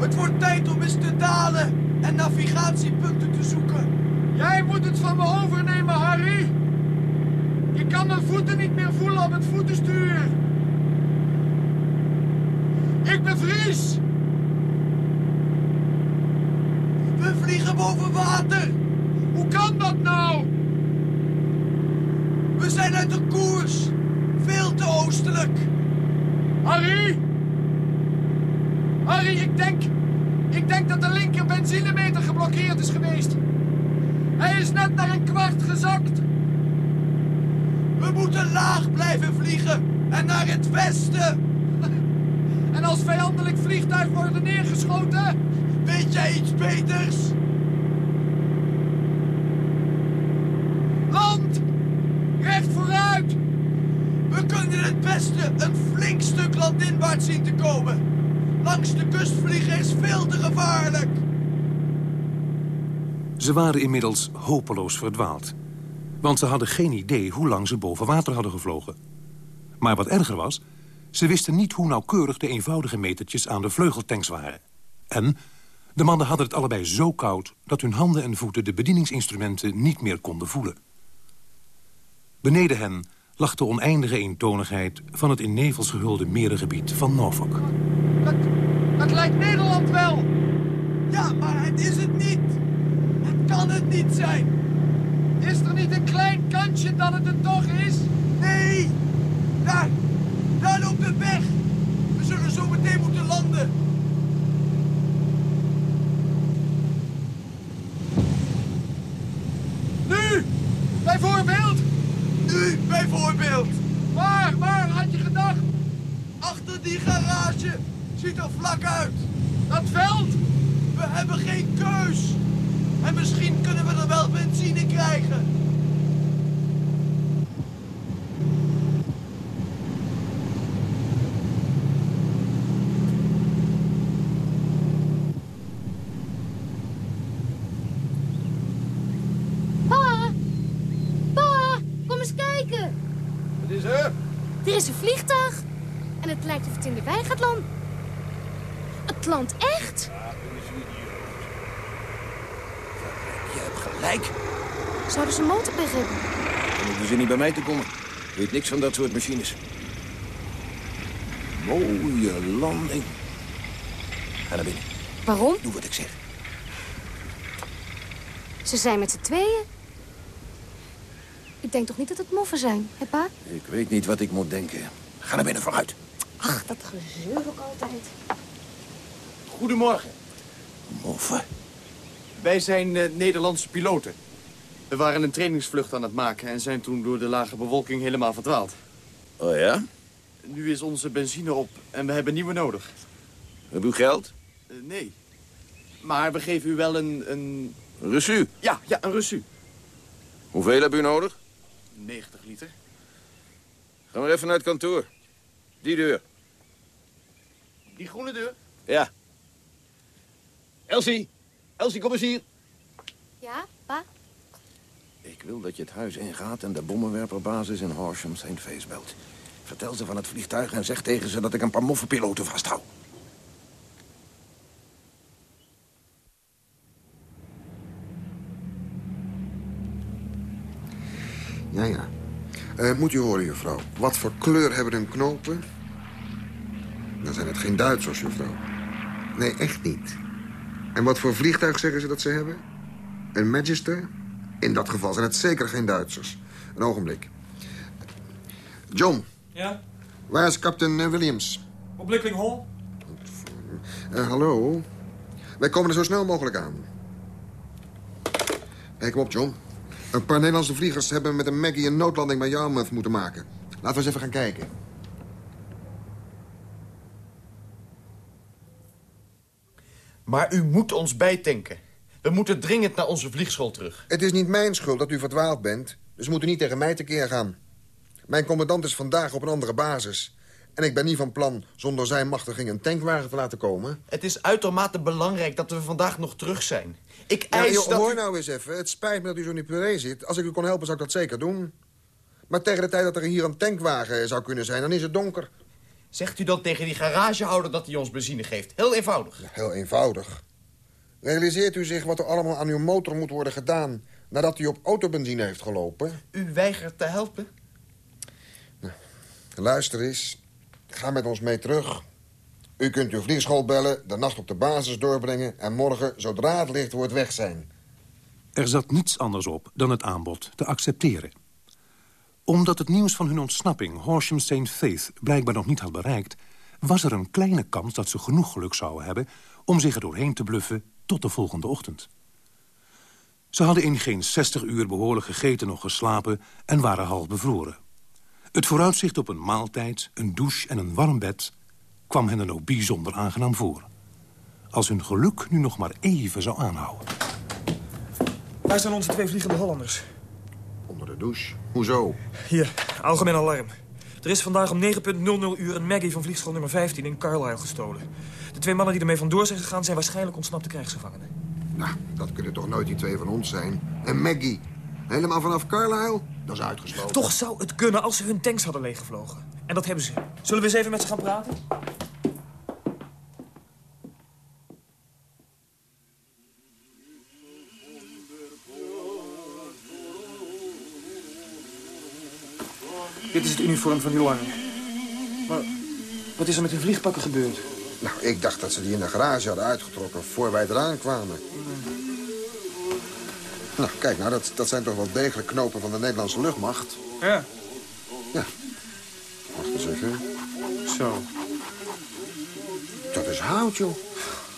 het wordt tijd om eens te dalen en navigatiepunten te zoeken. Jij moet het van me overnemen, Harry. Ik kan mijn voeten niet meer voelen op het voetenstuur. Ik bevries. We vliegen boven water. Hoe kan dat nou? We zijn uit de koers. Veel te oostelijk. Harry? Harry, ik denk... Ik denk dat de linker benzinemeter geblokkeerd is geweest. Hij is net naar een kwart gezakt. We moeten laag blijven vliegen en naar het westen. En als vijandelijk vliegtuig worden neergeschoten... Weet jij iets beters? Land! Recht vooruit! We beste een flink stuk landinwaarts zien te komen. Langs de kust vliegen is veel te gevaarlijk. Ze waren inmiddels hopeloos verdwaald. Want ze hadden geen idee hoe lang ze boven water hadden gevlogen. Maar wat erger was, ze wisten niet hoe nauwkeurig de eenvoudige metertjes aan de vleugeltanks waren. En de mannen hadden het allebei zo koud... dat hun handen en voeten de bedieningsinstrumenten niet meer konden voelen. Beneden hen lag de oneindige eentonigheid... van het in nevels gehulde merengebied van Norfolk. Dat, lijkt Nederland wel. Ja, maar het is het niet. Het kan het niet zijn. Is er niet een klein kantje dat het het toch is? Nee. Daar, daar loopt de weg. We zullen zo meteen moeten landen. Nu! Bijvoorbeeld! Nu, bijvoorbeeld! Waar, waar had je gedacht? Achter die garage. Ziet er vlak uit. Dat veld? We hebben geen keus. En misschien kunnen we er wel benzine krijgen. Pa! Pa! Kom eens kijken! Wat is er? Er is een vliegtuig. En het lijkt of het in de wei gaat landen. Het landt echt. Je hebt gelijk. Zouden ze een motorpech hebben? Dan hoeven ze niet bij mij te komen. Ik weet niks van dat soort machines. Mooie landing. Ga naar binnen. Waarom? Doe wat ik zeg. Ze zijn met z'n tweeën. Ik denk toch niet dat het moffen zijn, hè pa? Ik weet niet wat ik moet denken. Ga naar binnen, vooruit. Ach, dat gezeur ook altijd. Goedemorgen. Moffen. Wij zijn eh, Nederlandse piloten. We waren een trainingsvlucht aan het maken en zijn toen door de lage bewolking helemaal verdwaald. Oh ja? Nu is onze benzine op en we hebben nieuwe nodig. Heb u geld? Eh, nee. Maar we geven u wel een... een... Reçu. Ja, ja, een reçu. Hoeveel heb u nodig? 90 liter. Ga maar even naar het kantoor. Die deur. Die groene deur? Ja. Elsie. Elsie, kom eens hier. Ja, wil dat je het huis ingaat en de bommenwerperbasis in Horsham St. Face belt. Vertel ze van het vliegtuig en zeg tegen ze dat ik een paar moffenpiloten vasthoud. Ja, ja. Eh, moet u horen, juffrouw. Wat voor kleur hebben hun knopen? Dan zijn het geen Duitsers, juffrouw. Nee, echt niet. En wat voor vliegtuig zeggen ze dat ze hebben? Een Magister? In dat geval zijn het zeker geen Duitsers. Een ogenblik. John, Ja? waar is kapitein eh, Williams? Op Blickling Hall? Eh, hallo? Wij komen er zo snel mogelijk aan. Hey, kom op, John. Een paar Nederlandse vliegers hebben met een Maggie een noodlanding bij Yarmouth moeten maken. Laten we eens even gaan kijken. Maar u moet ons bijtanken. We moeten dringend naar onze vliegschool terug. Het is niet mijn schuld dat u verdwaald bent. Dus moet u niet tegen mij tekeer gaan. Mijn commandant is vandaag op een andere basis. En ik ben niet van plan zonder zijn machtiging een tankwagen te laten komen. Het is uitermate belangrijk dat we vandaag nog terug zijn. Ik Ja, eis joh, dat hoor nou eens even. Het spijt me dat u zo in die puree zit. Als ik u kon helpen, zou ik dat zeker doen. Maar tegen de tijd dat er hier een tankwagen zou kunnen zijn, dan is het donker. Zegt u dan tegen die garagehouder dat hij ons benzine geeft? Heel eenvoudig. Heel eenvoudig. Realiseert u zich wat er allemaal aan uw motor moet worden gedaan... nadat u op autobenzine heeft gelopen? U weigert te helpen? Luister eens. Ga met ons mee terug. U kunt uw vliegschool bellen, de nacht op de basis doorbrengen... en morgen, zodra het licht wordt, weg zijn. Er zat niets anders op dan het aanbod te accepteren. Omdat het nieuws van hun ontsnapping Horsham St. Faith blijkbaar nog niet had bereikt... was er een kleine kans dat ze genoeg geluk zouden hebben... om zich er doorheen te bluffen tot de volgende ochtend. Ze hadden in geen 60 uur behoorlijk gegeten of geslapen... en waren half bevroren. Het vooruitzicht op een maaltijd, een douche en een warm bed... kwam hen dan ook bijzonder aangenaam voor. Als hun geluk nu nog maar even zou aanhouden. Waar zijn onze twee vliegende Hollanders? Onder de douche. Hoezo? Hier, algemeen alarm. Er is vandaag om 9.00 uur een Maggie van vliegschool nummer 15 in Carlisle gestolen. De twee mannen die ermee vandoor zijn gegaan zijn waarschijnlijk ontsnapte krijgsgevangenen. Nou, dat kunnen toch nooit die twee van ons zijn? En Maggie? Helemaal vanaf Carlisle? Dat is uitgesloten. Toch zou het kunnen als ze hun tanks hadden leeggevlogen. En dat hebben ze. Zullen we eens even met ze gaan praten? Dit is het uniform van die lange. Maar wat is er met hun vliegpakken gebeurd? Nou, ik dacht dat ze die in de garage hadden uitgetrokken voor wij eraan kwamen. Nou, kijk nou, dat, dat zijn toch wel degelijk knopen van de Nederlandse luchtmacht. Ja. Ja. Wacht eens even. Zo. Dat is hout, joh.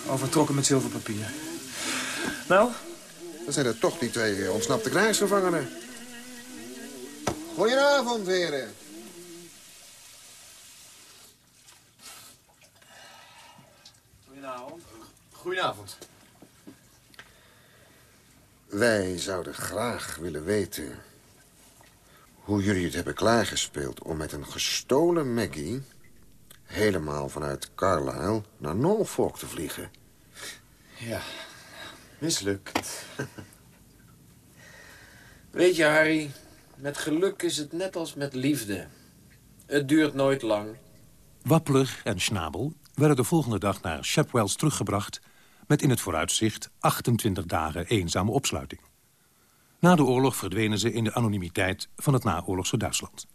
Overtrokken met zilverpapier. Nou? Dan zijn er toch die twee ontsnapte krijgsgevangenen. Goedenavond, heren. Goedenavond. Goedenavond. Wij zouden graag willen weten... hoe jullie het hebben klaargespeeld om met een gestolen Maggie... helemaal vanuit Carlisle naar Norfolk te vliegen. Ja, mislukt. Weet je, Harry, met geluk is het net als met liefde. Het duurt nooit lang. Wappler en Schnabel werden de volgende dag naar Shepwells teruggebracht... met in het vooruitzicht 28 dagen eenzame opsluiting. Na de oorlog verdwenen ze in de anonimiteit van het naoorlogse Duitsland.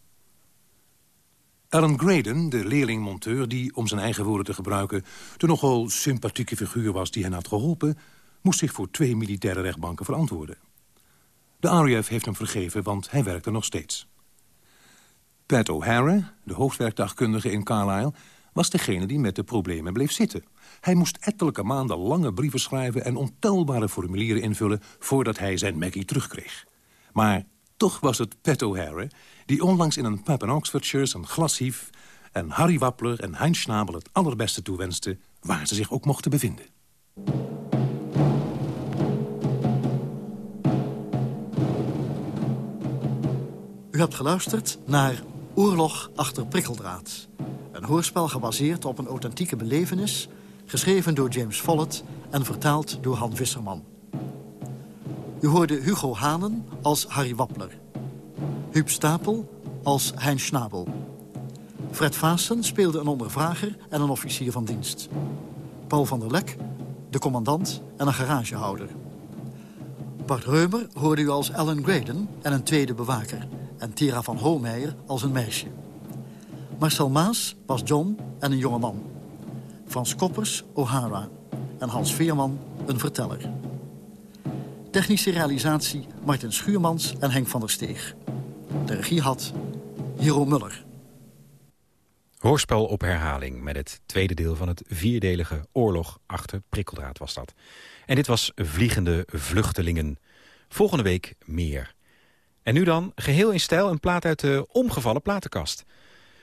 Alan Graydon, de leerling-monteur die, om zijn eigen woorden te gebruiken... de nogal sympathieke figuur was die hen had geholpen... moest zich voor twee militaire rechtbanken verantwoorden. De RAF heeft hem vergeven, want hij werkte nog steeds. Pat O'Hara, de hoofdwerktuigkundige in Carlisle... was degene die met de problemen bleef zitten. Hij moest ettelijke maanden lange brieven schrijven... en ontelbare formulieren invullen voordat hij zijn Maggie terugkreeg. Maar toch was het Pat O'Hara... die onlangs in een pub in Oxfordshire zijn glas hief... en Harry Wappler en Heinz Schnabel het allerbeste toewenste... waar ze zich ook mochten bevinden. Hebt geluisterd naar Oorlog achter prikkeldraad. Een hoorspel gebaseerd op een authentieke belevenis... geschreven door James Follett en vertaald door Han Visserman. U hoorde Hugo Hanen als Harry Wappler. Huub Stapel als Hein Schnabel. Fred Vaassen speelde een ondervrager en een officier van dienst. Paul van der Lek, de commandant en een garagehouder. Bart Reumer hoorde u als Alan Graydon en een tweede bewaker... en Tira van Hoomeijer als een meisje. Marcel Maas was John en een jonge man. Frans Koppers, O'Hara. En Hans Veerman, een verteller. Technische realisatie Martin Schuurmans en Henk van der Steeg. De regie had Hero Muller. Hoorspel op herhaling met het tweede deel van het vierdelige Oorlog achter prikkeldraad was dat. En dit was Vliegende Vluchtelingen. Volgende week meer. En nu dan, geheel in stijl, een plaat uit de omgevallen platenkast.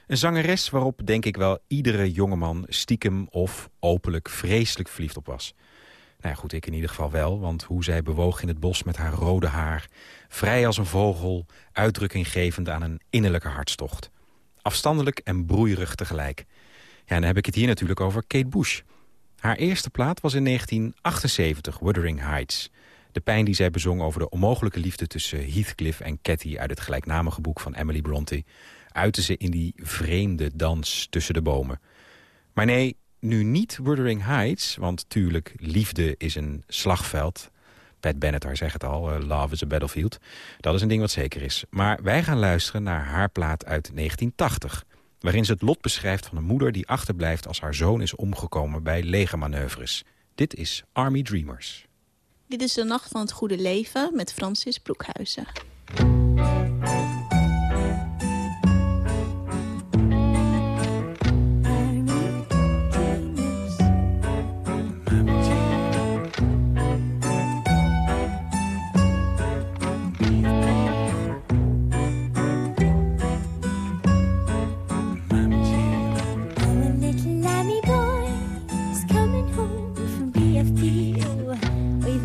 Een zangeres waarop, denk ik wel, iedere jongeman stiekem of openlijk vreselijk verliefd op was. Nou ja, goed, ik in ieder geval wel, want hoe zij bewoog in het bos met haar rode haar... vrij als een vogel, uitdrukking gevend aan een innerlijke hartstocht. Afstandelijk en broeierig tegelijk. Ja, en dan heb ik het hier natuurlijk over Kate Bush. Haar eerste plaat was in 1978, Wuthering Heights. De pijn die zij bezong over de onmogelijke liefde tussen Heathcliff en Cathy... uit het gelijknamige boek van Emily Bronte... uitte ze in die vreemde dans tussen de bomen. Maar nee, nu niet Wuthering Heights, want tuurlijk, liefde is een slagveld... Pat Benatar zegt het al, uh, Love is a Battlefield. Dat is een ding wat zeker is. Maar wij gaan luisteren naar haar plaat uit 1980... waarin ze het lot beschrijft van een moeder die achterblijft... als haar zoon is omgekomen bij legermanoeuvres. Dit is Army Dreamers. Dit is de Nacht van het Goede Leven met Francis Broekhuizen.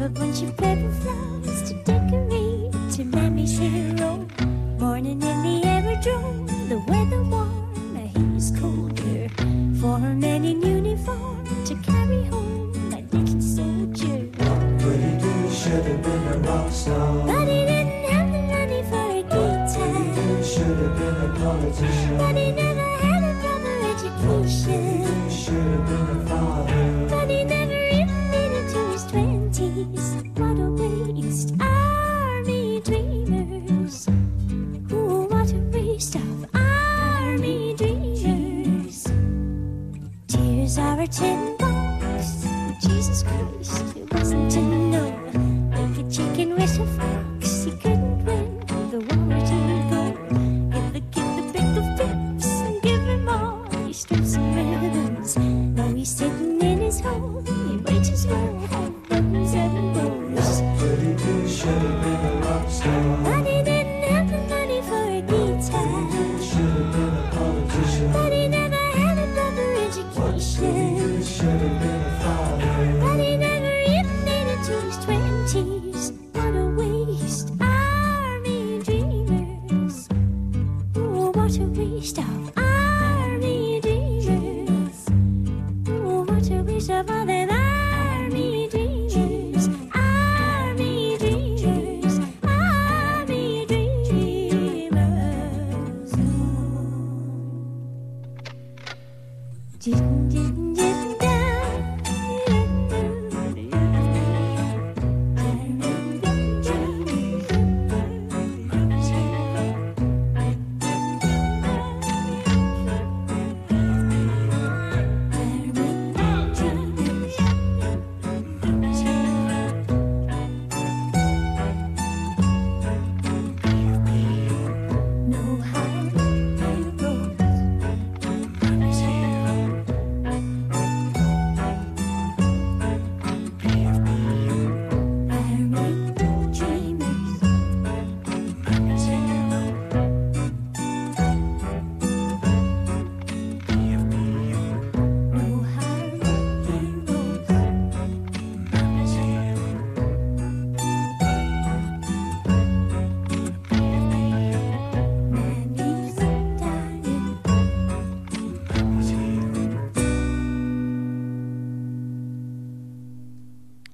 a bunch of paper flowers to decorate to Mammy's hero. Morning in the aerodrome, the weather warm, and heat cold here. For a man in uniform to carry home a little soldier. Could he do? Should have been a rock star. But he didn't have the money for a good time. Could he do? Should have been a politician. But he never had a proper education.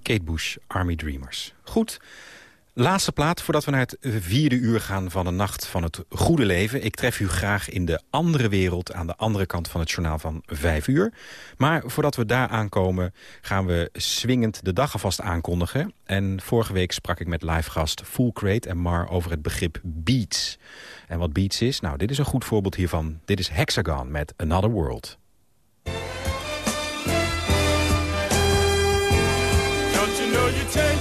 Kate Bush, Army Dreamers. Goed, laatste plaat voordat we naar het vierde uur gaan van de Nacht van het Goede Leven. Ik tref u graag in de andere wereld aan de andere kant van het journaal van vijf uur. Maar voordat we daar aankomen gaan we swingend de dag alvast aankondigen. En vorige week sprak ik met live gast Crate en Mar over het begrip beats. En wat beats is? Nou, dit is een goed voorbeeld hiervan. Dit is Hexagon met Another World. You take